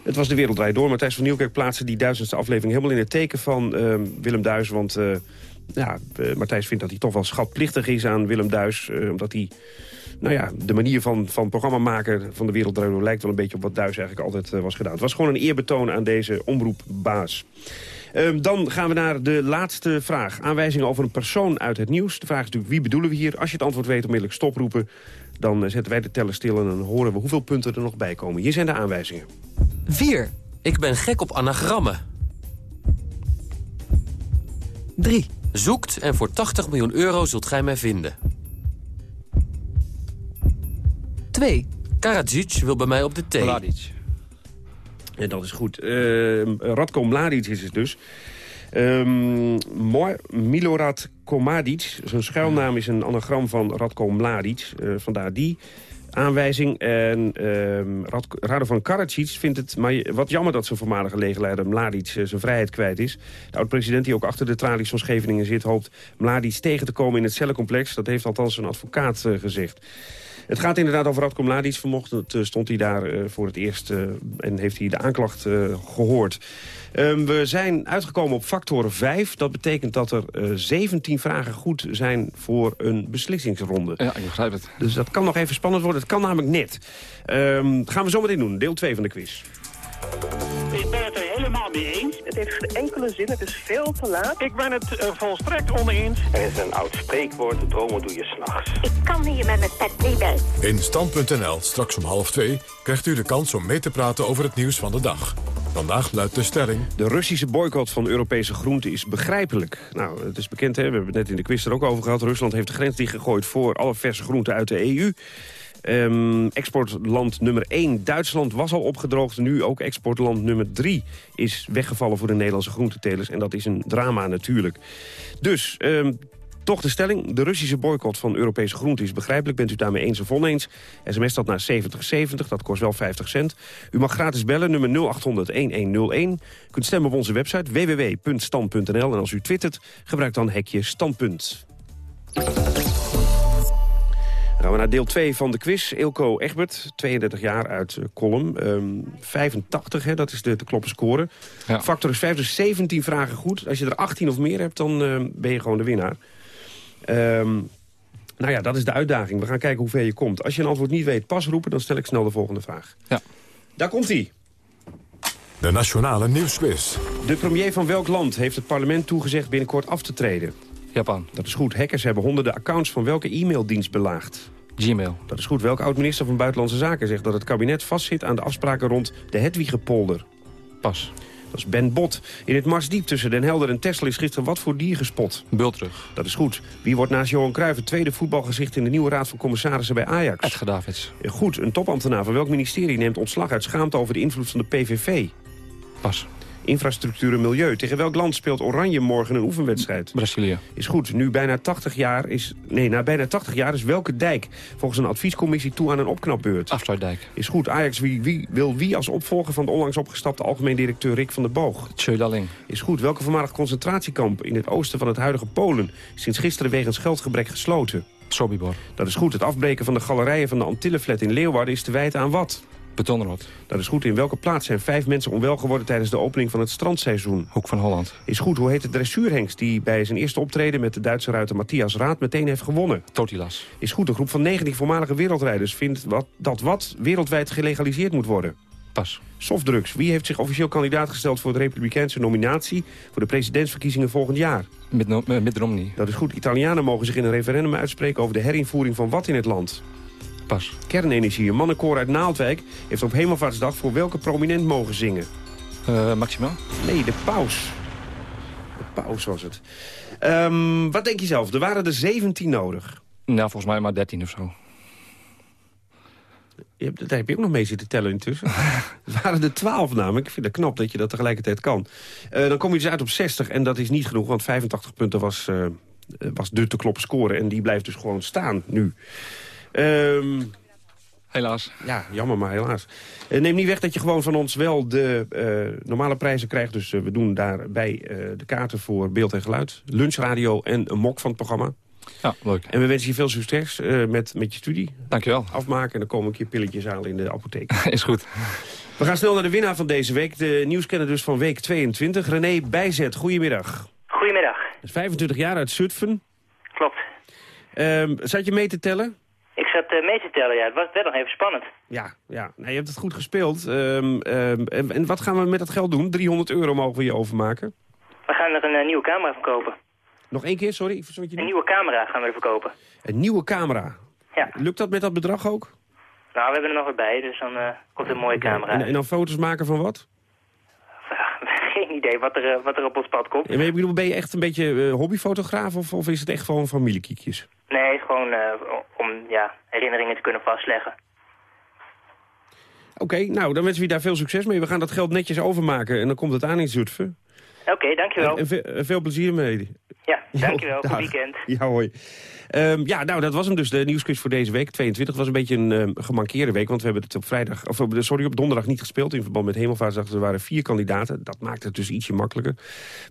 Het was de Wereld Draait Door. Matthijs van Nieuwkerk plaatste die duizendste aflevering... helemaal in het teken van uh, Willem Duis. Want uh, ja, Matthijs vindt dat hij toch wel schatplichtig is aan Willem Duis. omdat hij... Nou ja, de manier van, van programma maken van de Wereld Draait Door... lijkt wel een beetje op wat Duis eigenlijk altijd was gedaan. Het was gewoon een eerbetoon aan deze omroepbaas. Um, dan gaan we naar de laatste vraag. Aanwijzingen over een persoon uit het nieuws. De vraag is natuurlijk wie bedoelen we hier? Als je het antwoord weet, onmiddellijk stoproepen. Dan uh, zetten wij de teller stil en dan horen we hoeveel punten er nog bij komen. Hier zijn de aanwijzingen. 4. Ik ben gek op anagrammen. 3. Zoekt en voor 80 miljoen euro zult gij mij vinden. 2. Karadzic wil bij mij op de thee. En dat is goed. Uh, Radko Mladic is het dus. Um, Milorad Komadic, zijn schuilnaam is een anagram van Radko Mladic. Uh, vandaar die aanwijzing. En uh, Radovan Karadzic vindt het maar wat jammer dat zijn voormalige legerleider Mladic uh, zijn vrijheid kwijt is. De oud-president die ook achter de tralies van Scheveningen zit... hoopt Mladic tegen te komen in het cellencomplex. Dat heeft althans een advocaat uh, gezegd. Het gaat inderdaad over Radko Mladic. Vanochtend uh, stond hij daar voor het eerst en heeft hij de aanklacht gehoord. Um, we zijn uitgekomen op factor 5. Dat betekent dat er 17 vragen goed zijn voor een beslissingsronde. Ja, ik begrijp het. Dus dat kan nog even spannend worden. Het kan namelijk net. Um, gaan we zo meteen doen, deel 2 van de quiz. Ik ben het er helemaal mee eens. Het heeft geen enkele zin, het is veel te laat. Ik ben het uh, volstrekt oneens. Er is een oud spreekwoord, dromen doe je s'nachts. Ik kan hier met mijn pet niet bij. In Stand.nl, straks om half twee, krijgt u de kans om mee te praten over het nieuws van de dag. Vandaag luidt de stelling... De Russische boycott van Europese groenten is begrijpelijk. Nou, het is bekend, hè? we hebben het net in de quiz er ook over gehad. Rusland heeft de grens dichtgegooid voor alle verse groenten uit de EU. Um, exportland nummer 1, Duitsland, was al opgedroogd. Nu ook exportland nummer 3 is weggevallen voor de Nederlandse groentetelers. En dat is een drama natuurlijk. Dus, um, toch de stelling. De Russische boycott van Europese groenten is begrijpelijk. Bent u daarmee eens of oneens? SMS dat naar 7070, dat kost wel 50 cent. U mag gratis bellen, nummer 0800-1101. U kunt stemmen op onze website www.stand.nl. En als u twittert, gebruik dan hekje standpunt. Dan gaan we naar deel 2 van de quiz. Ilko Egbert, 32 jaar uit uh, Kolm. Um, 85, hè, dat is de, de kloppenscore. Ja. Factor is 5, dus 17 vragen goed. Als je er 18 of meer hebt, dan uh, ben je gewoon de winnaar. Um, Nou ja, dat is de uitdaging. We gaan kijken hoe ver je komt. Als je een antwoord niet weet, pas roepen, dan stel ik snel de volgende vraag. Ja. Daar komt-ie. De Nationale Nieuwsquiz. De premier van welk land heeft het parlement toegezegd binnenkort af te treden? Japan. Dat is goed. Hackers hebben honderden accounts van welke e-maildienst belaagd? Gmail. Dat is goed. Welke oud-minister van Buitenlandse Zaken zegt dat het kabinet vastzit aan de afspraken rond de Hedwigepolder? Pas. Dat is Ben Bot. In het Marsdiep tussen Den Helder en Texel is gisteren wat voor dier gespot? Bultrug. Dat is goed. Wie wordt naast Johan Cruijff het tweede voetbalgezicht in de nieuwe raad van commissarissen bij Ajax? Edgar Davids. Goed. Een topambtenaar van welk ministerie neemt ontslag uit schaamte over de invloed van de PVV? Pas. Infrastructuur en milieu. Tegen welk land speelt Oranje morgen een oefenwedstrijd? Brazilië. Is goed. Nu bijna 80 jaar is... Nee, na bijna 80 jaar is welke dijk volgens een adviescommissie toe aan een opknapbeurt? Afsluitdijk. Is goed. Ajax wie, wie, wil wie als opvolger van de onlangs opgestapte algemeen directeur Rick van der Boog? Tjödaling. Is goed. Welke voormalig concentratiekamp in het oosten van het huidige Polen... is sinds gisteren wegens geldgebrek gesloten? Sobibor. Dat is goed. Het afbreken van de galerijen van de Antillenflat in Leeuwarden is te wijten aan wat? Betonrot. Dat is goed. In welke plaats zijn vijf mensen onwel geworden tijdens de opening van het strandseizoen? Hoek van Holland. Is goed. Hoe heet de dressuurhengst die bij zijn eerste optreden met de Duitse ruiter Matthias Raad meteen heeft gewonnen? Totilas. Is goed. Een groep van 19 voormalige wereldrijders vindt wat, dat wat wereldwijd gelegaliseerd moet worden? Pas. Softdrugs. Wie heeft zich officieel kandidaat gesteld voor de republikeinse nominatie voor de presidentsverkiezingen volgend jaar? No uh, Mitt Romney. Dat is goed. Italianen mogen zich in een referendum uitspreken over de herinvoering van wat in het land? Pas. Kernenergie. Een mannenkoor uit Naaldwijk heeft op Hemelvaartsdag voor welke prominent mogen zingen? Uh, Maximaal? Nee, de paus. De paus was het. Um, wat denk je zelf? Er waren er 17 nodig. Nou, volgens mij maar 13 of zo. Je hebt, daar heb je ook nog mee zitten tellen intussen. Het waren er 12 namelijk. Ik vind het knap dat je dat tegelijkertijd kan. Uh, dan kom je dus uit op 60 en dat is niet genoeg, want 85 punten was, uh, was de te kloppen score. En die blijft dus gewoon staan nu. Um, helaas. Ja, jammer, maar helaas. Uh, neem niet weg dat je gewoon van ons wel de uh, normale prijzen krijgt. Dus uh, we doen daarbij de kaarten voor beeld en geluid. Lunchradio en een mok van het programma. Ja, leuk. En we wensen je veel succes met, met je studie. Dankjewel. Afmaken en dan komen een keer pilletjes halen in de apotheek. Is goed. We gaan snel naar de winnaar van deze week. De nieuwskenner dus van week 22. René Bijzet, goedemiddag. Goedemiddag. 25 jaar uit Zutphen. Klopt. Um, zat je mee te tellen? Ik zat uh, mee te tellen, ja. Het was wel nog even spannend. Ja, ja. Nou, je hebt het goed gespeeld. Um, um, en, en, wat gaan we met dat geld doen? 300 euro mogen we je overmaken. We gaan er een uh, nieuwe camera verkopen. Nog één keer, sorry? Je een nieuwe camera gaan we verkopen. Een nieuwe camera? Ja. Lukt dat met dat bedrag ook? Nou, we hebben er nog wat bij, dus dan uh, komt een mooie okay. camera. En, en, dan foto's maken van wat? Geen idee wat er, wat er op ons pad komt. En, ik bedoel, ben je echt een beetje hobbyfotograaf of, of is het echt gewoon familiekiekjes? Nee, gewoon ja, herinneringen te kunnen vastleggen. Oké, okay, nou, dan wensen we je daar veel succes mee. We gaan dat geld netjes overmaken en dan komt het aan in Zutphen. Oké, okay, dankjewel. En, en, ve en, veel plezier mee. Ja, dankjewel. Goed weekend. Ja, hoi. Um, ja, nou, dat was hem dus, de nieuwsquiz voor deze week. 22 was een beetje een um, gemankeerde week, want we hebben het op vrijdag, of sorry, op donderdag niet gespeeld in verband met Hemelvaartsdag. Er waren vier kandidaten. Dat maakt het dus ietsje makkelijker.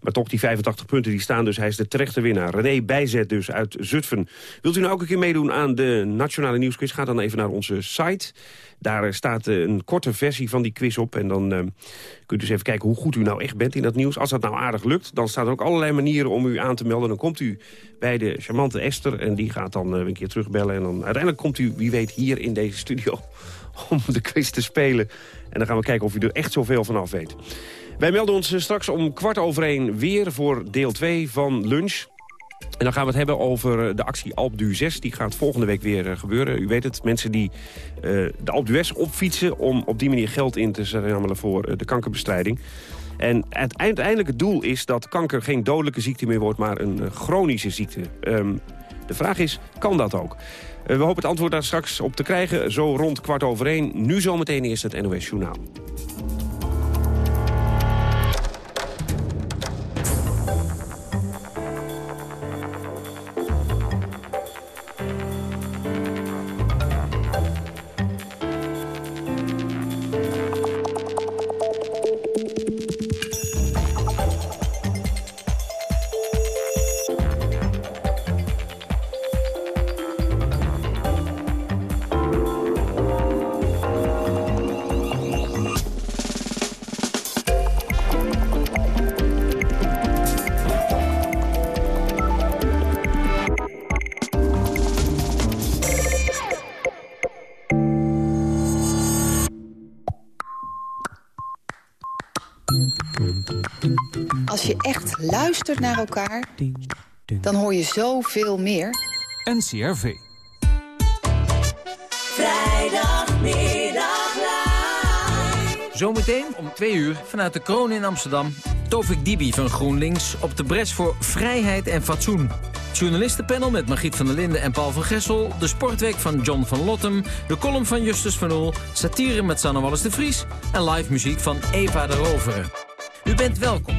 Maar toch, die 85 punten die staan dus. Hij is de terechte winnaar. René Bijzet dus uit Zutphen. Wilt u nou ook een keer meedoen aan de Nationale Nieuwsquiz? Ga dan even naar onze site. Daar staat een korte versie van die quiz op. En dan uh, kunt u dus even kijken hoe goed u nou echt bent in dat nieuws. Als dat nou aardig lukt, dan staan er ook allerlei manieren om u aan te melden. Dan komt u bij de charmante Esther en die gaat dan uh, een keer terugbellen. En dan uiteindelijk komt u, wie weet, hier in deze studio om de quiz te spelen. En dan gaan we kijken of u er echt zoveel van af weet. Wij melden ons straks om kwart over één weer voor deel 2 van Lunch. En dan gaan we het hebben over de actie Alp du 6. Die gaat volgende week weer gebeuren. U weet het, mensen die de Alp du opfietsen... om op die manier geld in te zamelen voor de kankerbestrijding. En het uiteindelijke doel is dat kanker geen dodelijke ziekte meer wordt... maar een chronische ziekte. Um, de vraag is, kan dat ook? we hopen het antwoord daar straks op te krijgen. Zo rond kwart over één. Nu zometeen eerst het NOS Journaal. Luistert naar elkaar, dan hoor je zoveel meer. NCRV. Vrijdagmiddag. Zometeen om twee uur vanuit de kroon in Amsterdam... Tovik Dibi van GroenLinks op de bres voor vrijheid en fatsoen. Journalistenpanel met Margriet van der Linden en Paul van Gessel... de sportweek van John van Lottem... de column van Justus van Oel... satire met Sanne Wallis de Vries... en live muziek van Eva de Roveren. U bent welkom